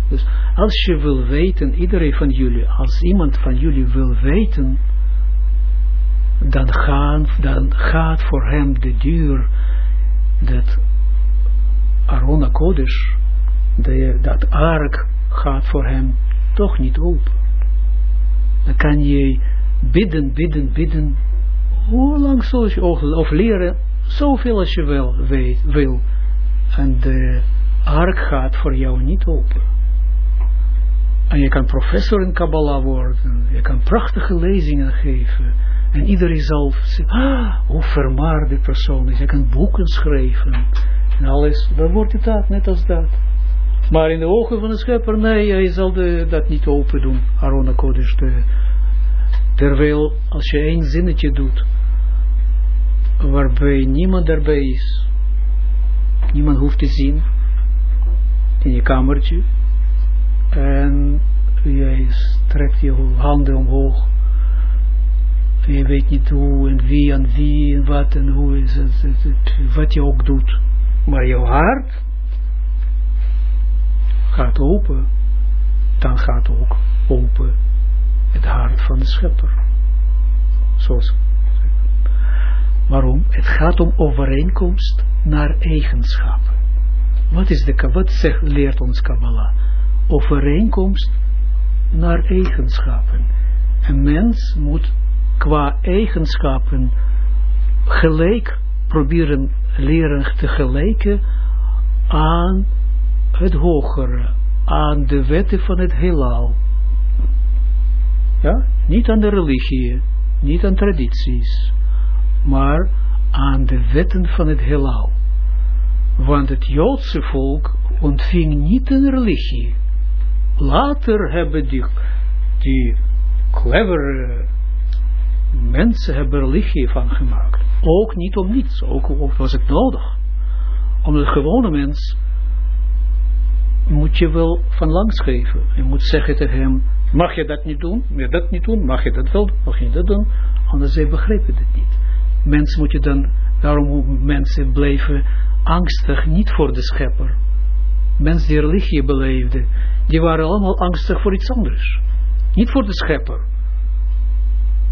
Dus als je wil weten, iedereen van jullie, als iemand van jullie wil weten, dan, gaan, dan gaat voor hem de deur dat Arona Kodesh, de, dat ark gaat voor hem toch niet open. Dan kan je bidden, bidden, bidden, hoe lang zoals je of, of leren, zoveel als je wel weet, wil. En de ark gaat voor jou niet open. En je kan professor in Kabbalah worden. Je kan prachtige lezingen geven. En iedereen zal zeggen, ah, hoe die persoon is. Je kan boeken schrijven. En alles, dan wordt het dat, net als dat. Maar in de ogen van de schepper, nee, hij zal de, dat niet open doen. Arona Kodesh. De, terwijl, als je één zinnetje doet, waarbij niemand erbij is. Niemand hoeft te zien. In je kamertje. En jij strekt je handen omhoog. Je weet niet hoe en wie en wie en wat en hoe is het, wat je ook doet. Maar jouw hart gaat open. Dan gaat ook open het hart van de schepper. Zoals. Waarom? Het gaat om overeenkomst naar eigenschappen. Wat, is de, wat leert ons Kabbalah? Overeenkomst naar eigenschappen. Een mens moet qua eigenschappen gelijk proberen leren te gelijken aan het hogere, aan de wetten van het heelal. Ja? Niet aan de religie, niet aan tradities, maar aan de wetten van het heelal. Want het Joodse volk ontving niet een religie. Later hebben die, die clevere mensen hebben religie van gemaakt. Ook niet om niets, ook, was het nodig. Om de gewone mens moet je wel van langs geven. Je moet zeggen tegen hem, mag je dat niet doen? Mag je dat niet doen? Mag je dat wel doen? Mag je dat doen? Anders zij begrijpen het niet. Mensen moet je dan, daarom mensen blijven angstig, niet voor de schepper. Mensen die religie beleefden, die waren allemaal angstig voor iets anders. Niet voor de schepper.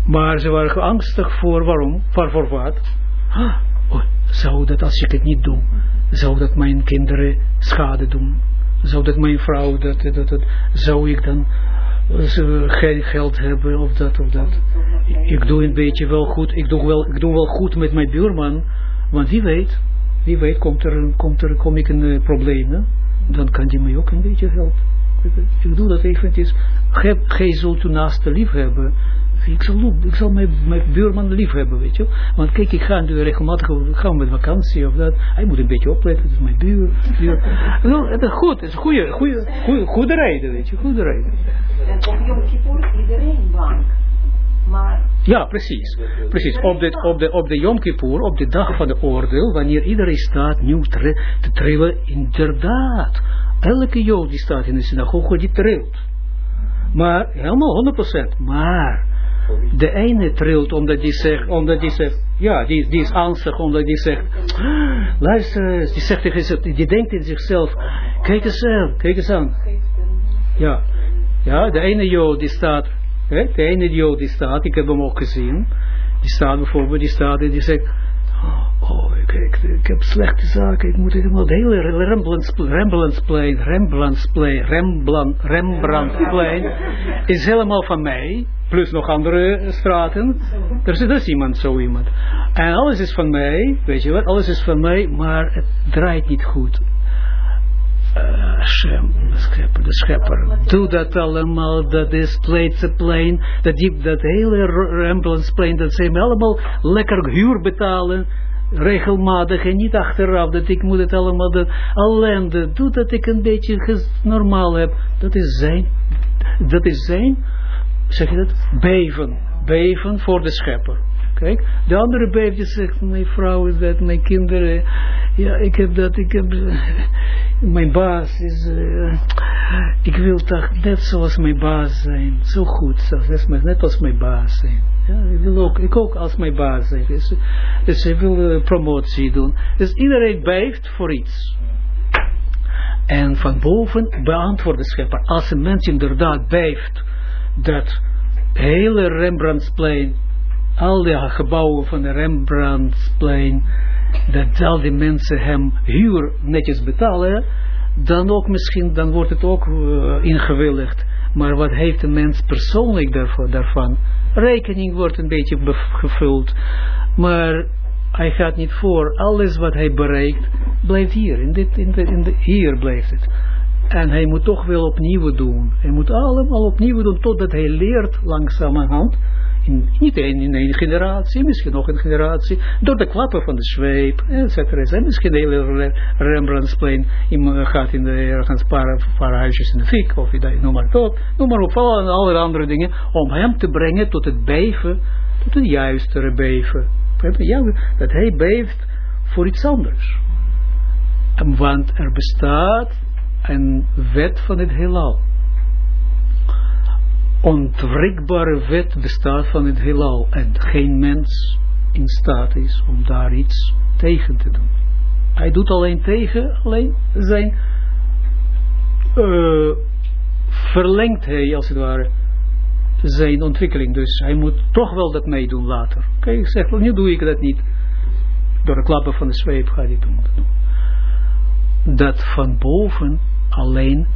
Maar ze waren angstig voor waarom? Voor, voor wat? Ah, oh, zou dat als ik het niet doe, zou dat mijn kinderen schade doen? Zou dat mijn vrouw, dat, dat, dat, zou ik dan uh, geen geld hebben of dat of dat? Ik doe een beetje wel goed, ik doe wel, ik doe wel goed met mijn buurman, want wie weet, wie weet komt er, komt er, kom ik een probleem, hè? dan kan die mij ook een beetje helpen. Ik doe dat eventjes, gij zult uw naaste lief hebben, ik zal, ik zal mijn, mijn buurman lief hebben, weet je. Want kijk, ik ga nu regelmatig gaan met vakantie of dat. Hij moet een beetje opletten, dat is mijn buur. buur. Nou, het is goed, het is goede, goede, goede, goede reden, weet je, goede reden. En op Yom Kippur iedereen bang. Maar... Ja, precies. Precies. Op de, op, de, op de Yom Kippur, op de dag van de oordeel, wanneer iedereen staat nu tre, te trillen, inderdaad. Elke Jood die staat in de synagoge, die trilt. Maar, helemaal 100%. Maar, de ene trilt omdat die zegt, omdat die zegt, ja, die, die is angstig omdat die zegt, [GASPS] luister die zegt die denkt in zichzelf, kijk eens aan, kijk eens aan. Ja, ja, de ene jood die staat, hè, de ene jood die staat, ik heb hem ook gezien, die staat bijvoorbeeld, die staat en die zegt, ik kijk, ik heb slechte zaken, ik moet helemaal het hele Rembrandtsplein, Rembrandtsplein, Rembrandt, Rembrandtsplein, is helemaal van mij, plus nog andere straten. Er zit dus iemand, zo iemand. En alles is van mij, weet je wat, alles is van mij, maar het draait niet goed. Uh, de schepper, de schepper. Doe dat allemaal, dat is plein, dat, die, dat hele Rembrandtsplein, dat ze allemaal lekker huur betalen regelmatig en niet achteraf, dat ik moet het allemaal de ellende, doe dat ik een beetje normaal heb, dat is zijn, dat is zijn, zeg je dat, beven, beven voor de schepper. Kijk, de andere beefje zegt, mijn vrouw is dat, mijn kinderen, ja, ik heb dat, ik heb, [LAUGHS] mijn baas is, uh, ik wil toch net zoals mijn baas zijn, zo goed, zoals, net als mijn baas zijn. Ja, ik wil ook, als mijn baas zijn. Dus, dus ik wil uh, promotie doen. Dus iedereen beeft voor iets. En van boven beantwoordt de schepper. Als een mens inderdaad beeft dat hele Rembrandtsplein, al die gebouwen van de Rembrandtsplein, dat al die mensen hem huur netjes betalen, dan ook misschien, dan wordt het ook uh, ingewilligd. Maar wat heeft de mens persoonlijk daarvan? Rekening wordt een beetje gevuld. Maar hij gaat niet voor. Alles wat hij bereikt, blijft hier. In dit, in de, in de, hier blijft het. En hij moet toch wel opnieuw doen. Hij moet allemaal opnieuw doen totdat hij leert langzamerhand in, niet in, in één generatie, misschien nog een generatie, door de klappen van de zweep, et cetera. En misschien de hele Rembrandtsplein gaat in de ergens paar, huisjes in de fik, of noem maar op, noem maar op, alle, alle andere dingen, om hem te brengen tot het beven, tot een juistere beven. Dat hij beeft voor iets anders. Want er bestaat een wet van het heelal ontwrikbare wet bestaat van het heelal en geen mens in staat is om daar iets tegen te doen. Hij doet alleen tegen, alleen zijn uh, verlengt hij als het ware zijn ontwikkeling. Dus hij moet toch wel dat meedoen later. Oké, ik zeg, nu doe ik dat niet. Door de klappen van de zweep ga ik doen. Dat van boven alleen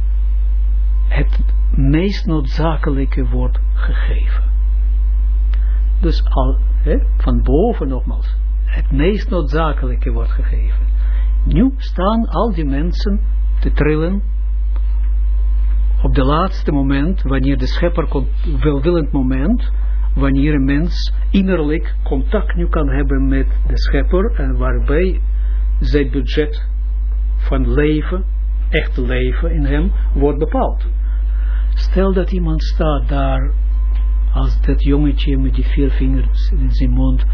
het meest noodzakelijke wordt gegeven. Dus al, hè, van boven nogmaals, het meest noodzakelijke wordt gegeven. Nu staan al die mensen te trillen op de laatste moment, wanneer de schepper komt, welwillend moment, wanneer een mens innerlijk contact nu kan hebben met de schepper en waarbij zijn budget van leven, echt leven in hem, wordt bepaald. Stel dat iemand staat daar, als dat jongetje met die vier vingers in zijn mond,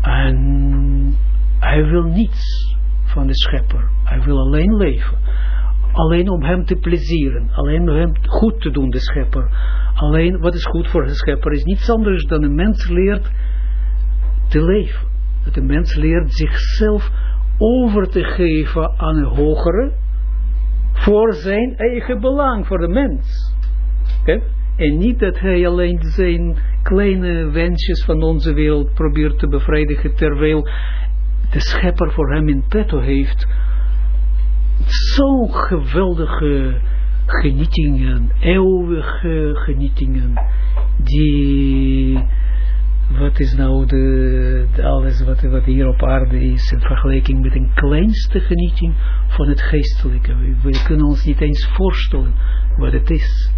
en hij wil niets van de schepper. Hij wil alleen leven. Alleen om hem te plezieren. Alleen om hem goed te doen, de schepper. Alleen wat is goed voor de schepper is niets anders dan een mens leert te leven. Dat een mens leert zichzelf over te geven aan een hogere voor zijn eigen belang, voor de mens. En niet dat hij alleen zijn kleine wensjes van onze wereld probeert te bevredigen, terwijl de schepper voor hem in petto heeft zo'n geweldige genietingen, eeuwige genietingen, die, wat is nou de, alles wat, wat hier op aarde is, in vergelijking met een kleinste genieting van het geestelijke. We, we kunnen ons niet eens voorstellen wat het is.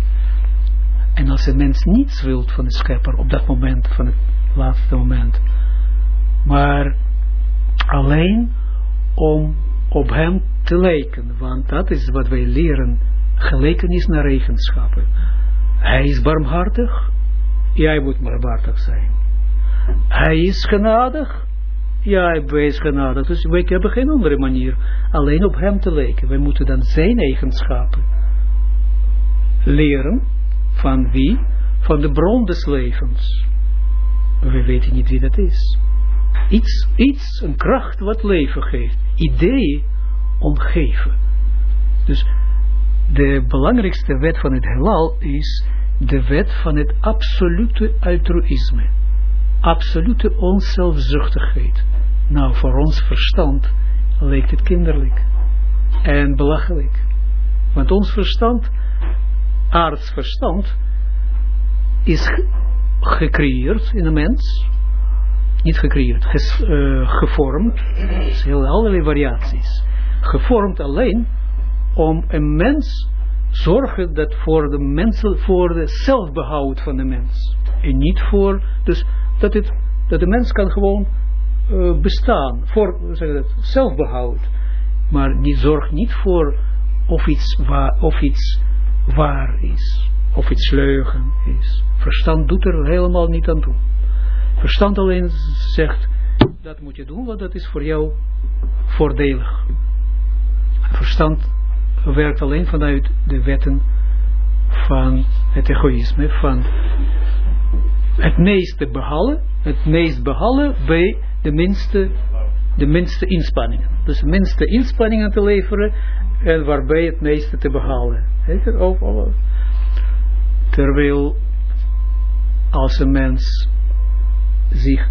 En als een mens niets wil van de schepper op dat moment, van het laatste moment, maar alleen om op hem te lijken, want dat is wat wij leren, gelijkenis naar eigenschappen. Hij is barmhartig, jij moet barmhartig zijn. Hij is genadig, ja, wij is genadig, dus wij hebben geen andere manier, alleen op hem te lijken. Wij moeten dan zijn eigenschappen leren, van wie? Van de bron des levens. We weten niet wie dat is. Iets, iets, een kracht wat leven geeft. Ideeën omgeven. Dus de belangrijkste wet van het heelal is de wet van het absolute altruïsme. Absolute onzelfzuchtigheid. Nou, voor ons verstand leek het kinderlijk en belachelijk. Want ons verstand, aardsverstand, is ge gecreëerd in een mens. Niet gecreëerd, ges, uh, gevormd. Is heel allerlei variaties. Gevormd alleen om een mens zorgen dat voor de mensen, voor de zelfbehoud van de mens. En niet voor, dus dat, het, dat de mens kan gewoon uh, bestaan, voor zeg dat, zelfbehoud. Maar die zorgt niet voor of iets, waar, of iets waar is, of iets leugen is. Verstand doet er helemaal niet aan toe. Verstand alleen zegt, dat moet je doen, want dat is voor jou voordelig. Verstand werkt alleen vanuit de wetten van het egoïsme, van het meeste behalen, het meest behalen bij de minste, de minste inspanningen. Dus de minste inspanningen te leveren en waarbij het meeste te behalen. Terwijl als een mens zich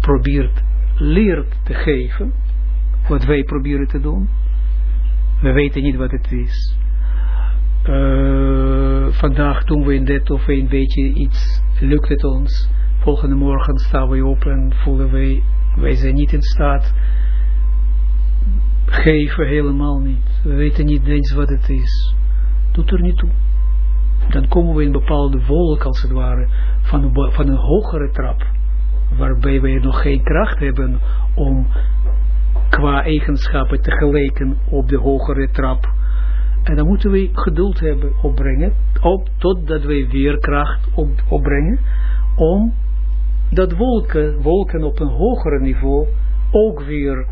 probeert, leert te geven, wat wij proberen te doen, we weten niet wat het is. Uh, vandaag doen we in dit of een beetje iets, lukt het ons. Volgende morgen staan we op en voelen wij, wij zijn niet in staat. Geven helemaal niet. We weten niet eens wat het is. Doet er niet toe. Dan komen we in een bepaalde wolk als het ware van van een hogere trap. Waarbij wij nog geen kracht hebben om qua eigenschappen te gelijken op de hogere trap. En dan moeten we geduld hebben opbrengen, op, totdat we weer kracht op, opbrengen, om dat wolken, wolken op een hoger niveau ook weer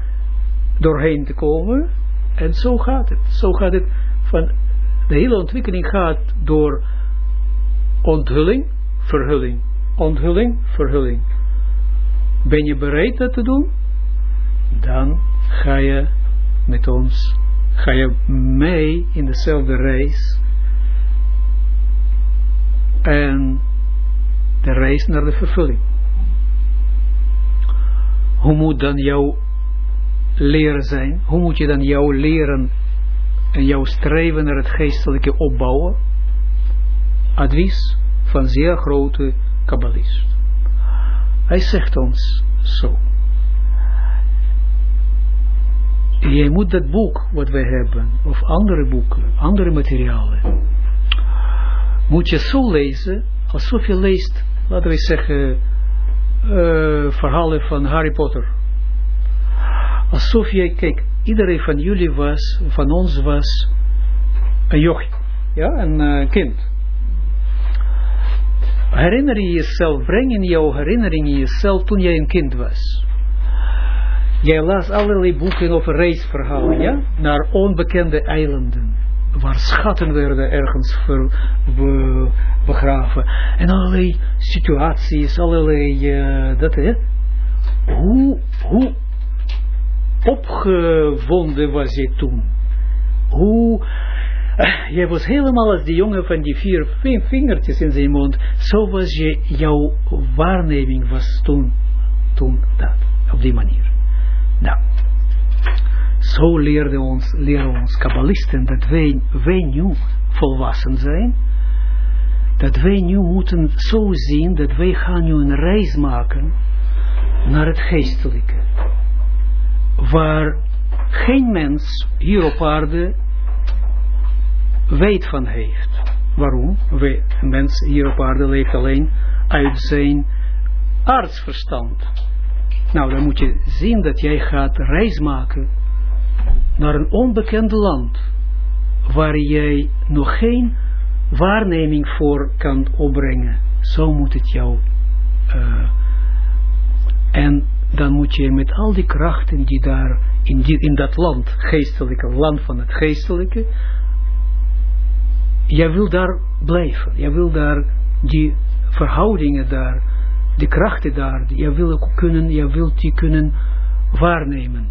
doorheen te komen. En zo gaat het. Zo gaat het van, de hele ontwikkeling gaat door onthulling, verhulling. Onthulling, verhulling. Ben je bereid dat te doen? Dan ga je met ons, ga je mee in dezelfde reis. En de reis naar de vervulling. Hoe moet dan jouw leren zijn? Hoe moet je dan jouw leren en jouw streven naar het geestelijke opbouwen? Advies van zeer grote kabbalist. Hij zegt ons zo. Jij moet dat boek wat wij hebben, of andere boeken, andere materialen, moet je zo lezen, alsof je leest, laten we zeggen, uh, verhalen van Harry Potter. Alsof je, kijk, iedereen van jullie was, van ons was, een jochie, ja, een uh, kind. Herinner je jezelf, breng in jouw herinnering jezelf toen jij een kind was. Jij las allerlei boeken over reisverhalen, ja, naar onbekende eilanden waar schatten werden ergens ver, be, begraven. En allerlei situaties, allerlei, uh, dat hè. Hoe, hoe opgewonden was je toen? Hoe, uh, jij was helemaal als die jongen van die vier vingertjes in zijn mond. Zo was je, jouw waarneming was toen, toen dat, op die manier. Nou, zo leerden ons, leren ons kabbalisten dat wij, wij nu volwassen zijn, dat wij nu moeten zo zien dat wij gaan nu een reis maken naar het geestelijke, waar geen mens hier op aarde weet van heeft. Waarom? Wij, een mens hier op aarde leeft alleen uit zijn artsverstand. Nou, dan moet je zien dat jij gaat reis maken naar een onbekend land, waar jij nog geen waarneming voor kan opbrengen. Zo moet het jou. Uh, en dan moet je met al die krachten die daar in, die, in dat land, geestelijke land van het geestelijke, jij wil daar blijven. Jij wil daar die verhoudingen daar, die krachten daar, jij wil kunnen, jij wilt die kunnen waarnemen.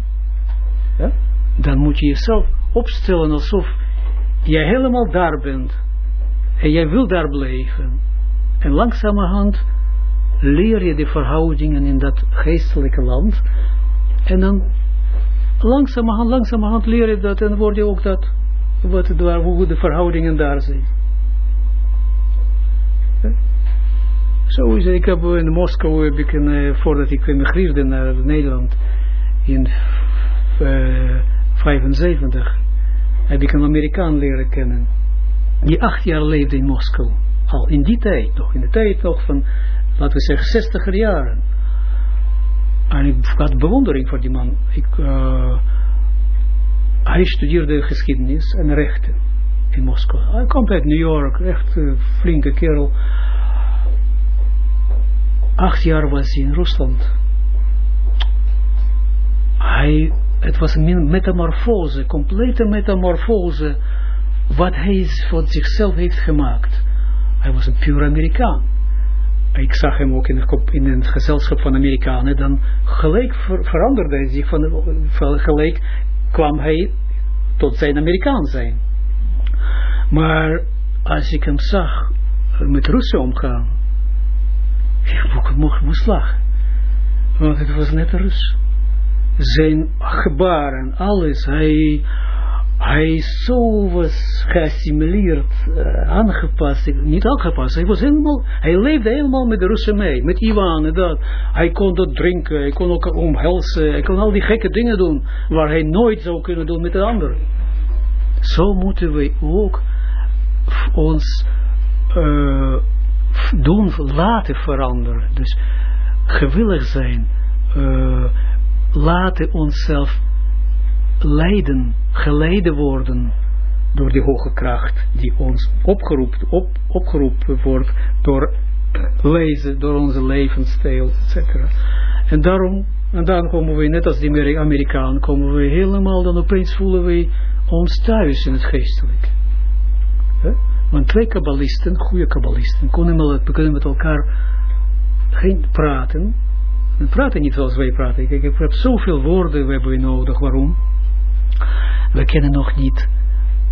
Dan moet je jezelf opstellen alsof jij helemaal daar bent. En jij wil daar blijven. En langzamerhand leer je de verhoudingen in dat geestelijke land. En dan langzamerhand, langzamerhand leer je dat en word je ook dat, wat, daar, hoe de verhoudingen daar zijn. Zo is. Ik heb in Moskou, heb ik een, uh, voordat ik emigreerde naar Nederland, in uh, 75, heb ik een Amerikaan leren kennen. Die acht jaar leefde in Moskou. Al in die tijd nog, in de tijd nog van, laten we zeggen, zestiger jaren. En ik had bewondering voor die man. Ik, uh, hij studeerde geschiedenis en rechten in Moskou. Hij komt uit New York, echt een flinke kerel. Acht jaar was hij in Rusland. Hij, het was een metamorfose, complete metamorfose, wat hij voor zichzelf heeft gemaakt. Hij was een puur Amerikaan. Ik zag hem ook in, een gezelschap van Amerikanen, dan gelijk ver, veranderde hij zich, van, gelijk kwam hij tot zijn Amerikaan zijn. Maar als ik hem zag met Russen omgaan, ik mocht, moest lachen. Want het was net Rus. Zijn gebaren, alles, hij, hij zo was geassimileerd, uh, aangepast, niet aangepast, hij was helemaal, hij leefde helemaal met de Russen mee, met Ivan en dat. Hij kon dat drinken, hij kon ook omhelzen, hij kon al die gekke dingen doen, waar hij nooit zou kunnen doen met de anderen. Zo moeten we ook ons uh, doen, laten veranderen. Dus gewillig zijn, uh, laten onszelf leiden, geleiden worden door die hoge kracht die ons opgeroepen, op, opgeroepen wordt door lezen, door onze levensstijl, etc. En daarom, en dan komen we, net als die Amerikaan, komen we helemaal, dan opeens voelen we ons thuis in het geestelijk. Huh? Want twee kabbalisten, goede kabbalisten, kunnen kunnen met elkaar geen praten. En praten niet zoals wij praten. Kijk, ik heb zoveel woorden we hebben nodig. Waarom? We kennen nog niet,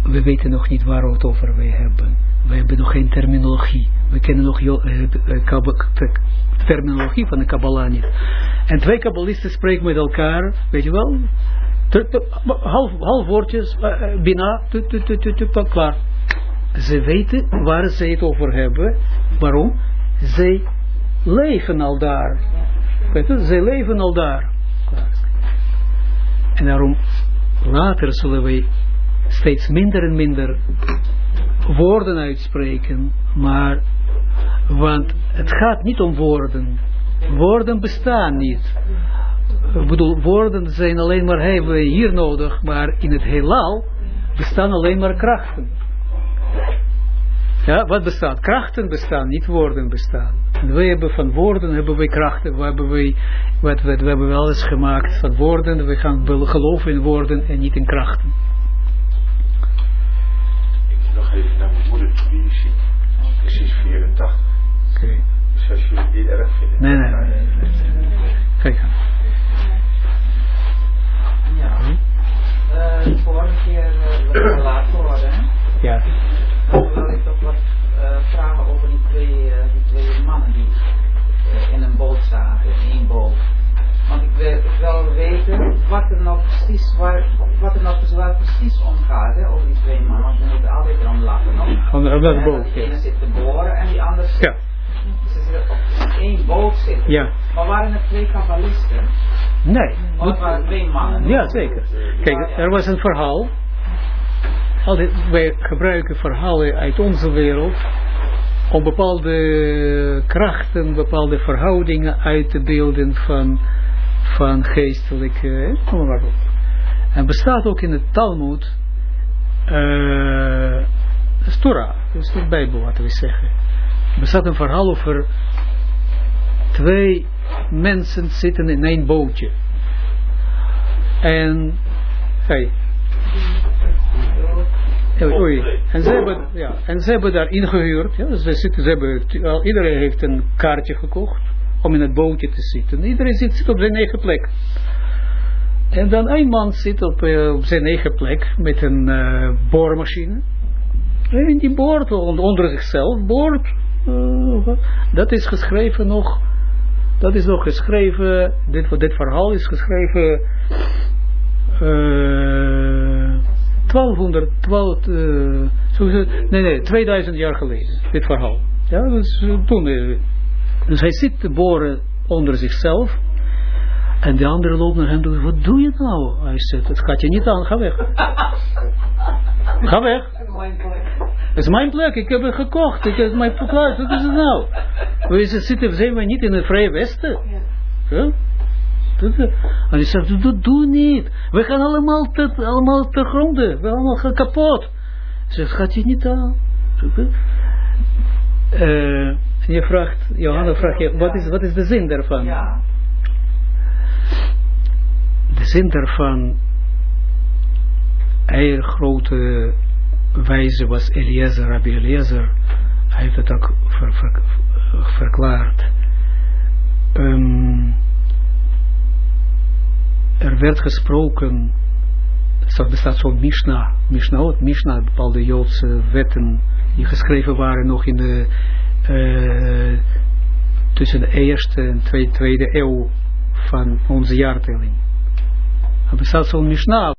we weten nog niet waar we het over wij hebben. We hebben nog geen terminologie. We kennen nog uh, de terminologie van de Kabbalah niet. En twee kabbalisten spreken met elkaar, weet je wel, half, half woordjes, uh, bina, klaar. Ze weten waar ze het over hebben. Waarom? Zij leven al daar. Weet zij leven al daar. En daarom, later zullen wij steeds minder en minder woorden uitspreken, maar, want het gaat niet om woorden. Woorden bestaan niet. Ik bedoel, woorden zijn alleen maar, hebben we hier nodig, maar in het heelal bestaan alleen maar krachten. Ja, wat bestaat? Krachten bestaan, niet woorden bestaan. En wij hebben van woorden hebben wij krachten, we hebben wij, wat, wat, we hebben wel eens gemaakt van woorden, we gaan geloven in woorden en niet in krachten. Ik moet nog even naar mijn moeder toe, die is precies 84. Oké. Okay. Dus als jullie het niet erg vinden. Nee, nee, nee. nee, nee. Kijk aan. Ja. Uh, de vorige keer uh, we laten horen, hè? Ja. Wil ik toch wat uh, vragen over die twee, uh, die twee mannen die uh, in een boot zaten, in één boot. Want ik wil wel weten wat er nou precies, waar, wat er nou waar precies om gaat, hè, over die twee mannen. Want we moeten altijd erom lachen. No? Van de boot, De ene zit te boren en die andere zit, ja. ze op één boot zitten. Ja. Maar waren er twee kabbalisten? Nee. Het waren twee mannen. Ja, zeker. Kijk, er was een verhaal altijd, wij gebruiken verhalen uit onze wereld om bepaalde krachten, bepaalde verhoudingen uit te beelden van, van geestelijke, kom maar op. En bestaat ook in het Talmud, uh, Torah, dus de Bijbel laten we zeggen. Er bestaat een verhaal over twee mensen zitten in één bootje. En, hey, Oei. En ze hebben, ja, en ze hebben daar ingehuurd. Ja, ze zitten, ze hebben, iedereen heeft een kaartje gekocht om in het bootje te zitten. Iedereen zit, zit op zijn eigen plek. En dan een man zit op, uh, op zijn eigen plek met een uh, boormachine. En die boort onder zichzelf, boort. Uh, dat is geschreven nog Dat is nog geschreven, dit, dit verhaal is geschreven uh, 1200, 12, uh, sowieso, nee, nee, 2000 jaar geleden, dit verhaal. Ja, dus toen, uh, dus hij zit te boren onder zichzelf, en de andere loopt naar hem toe, wat doe je nou? Hij zegt, het gaat je niet aan, ga weg. [LAUGHS] ga weg. Het is mijn plek, ik heb het gekocht, ik heb mijn plek, wat is het nou? We zitten, zijn we niet in het Vrije Westen? Ja? En hij zegt, dat doe niet. We gaan allemaal te, allemaal te gronden. We gaan allemaal kapot. Hij zegt, gaat je niet aan? Uh, je vraagt, Johanna vraagt je, wat is, wat is de zin daarvan? Ja. De zin daarvan, hij grote wijze was Eliezer, Rabbi Eliezer, hij heeft het ook ver, ver, verklaard. Um, er werd gesproken, er bestaat zo'n Mishnah, Mishnah, Mishnah, bepaalde Joodse wetten, die geschreven waren nog in de, uh, tussen de eerste en tweede, tweede eeuw van onze jaartelling. Er bestaat zo'n Mishnah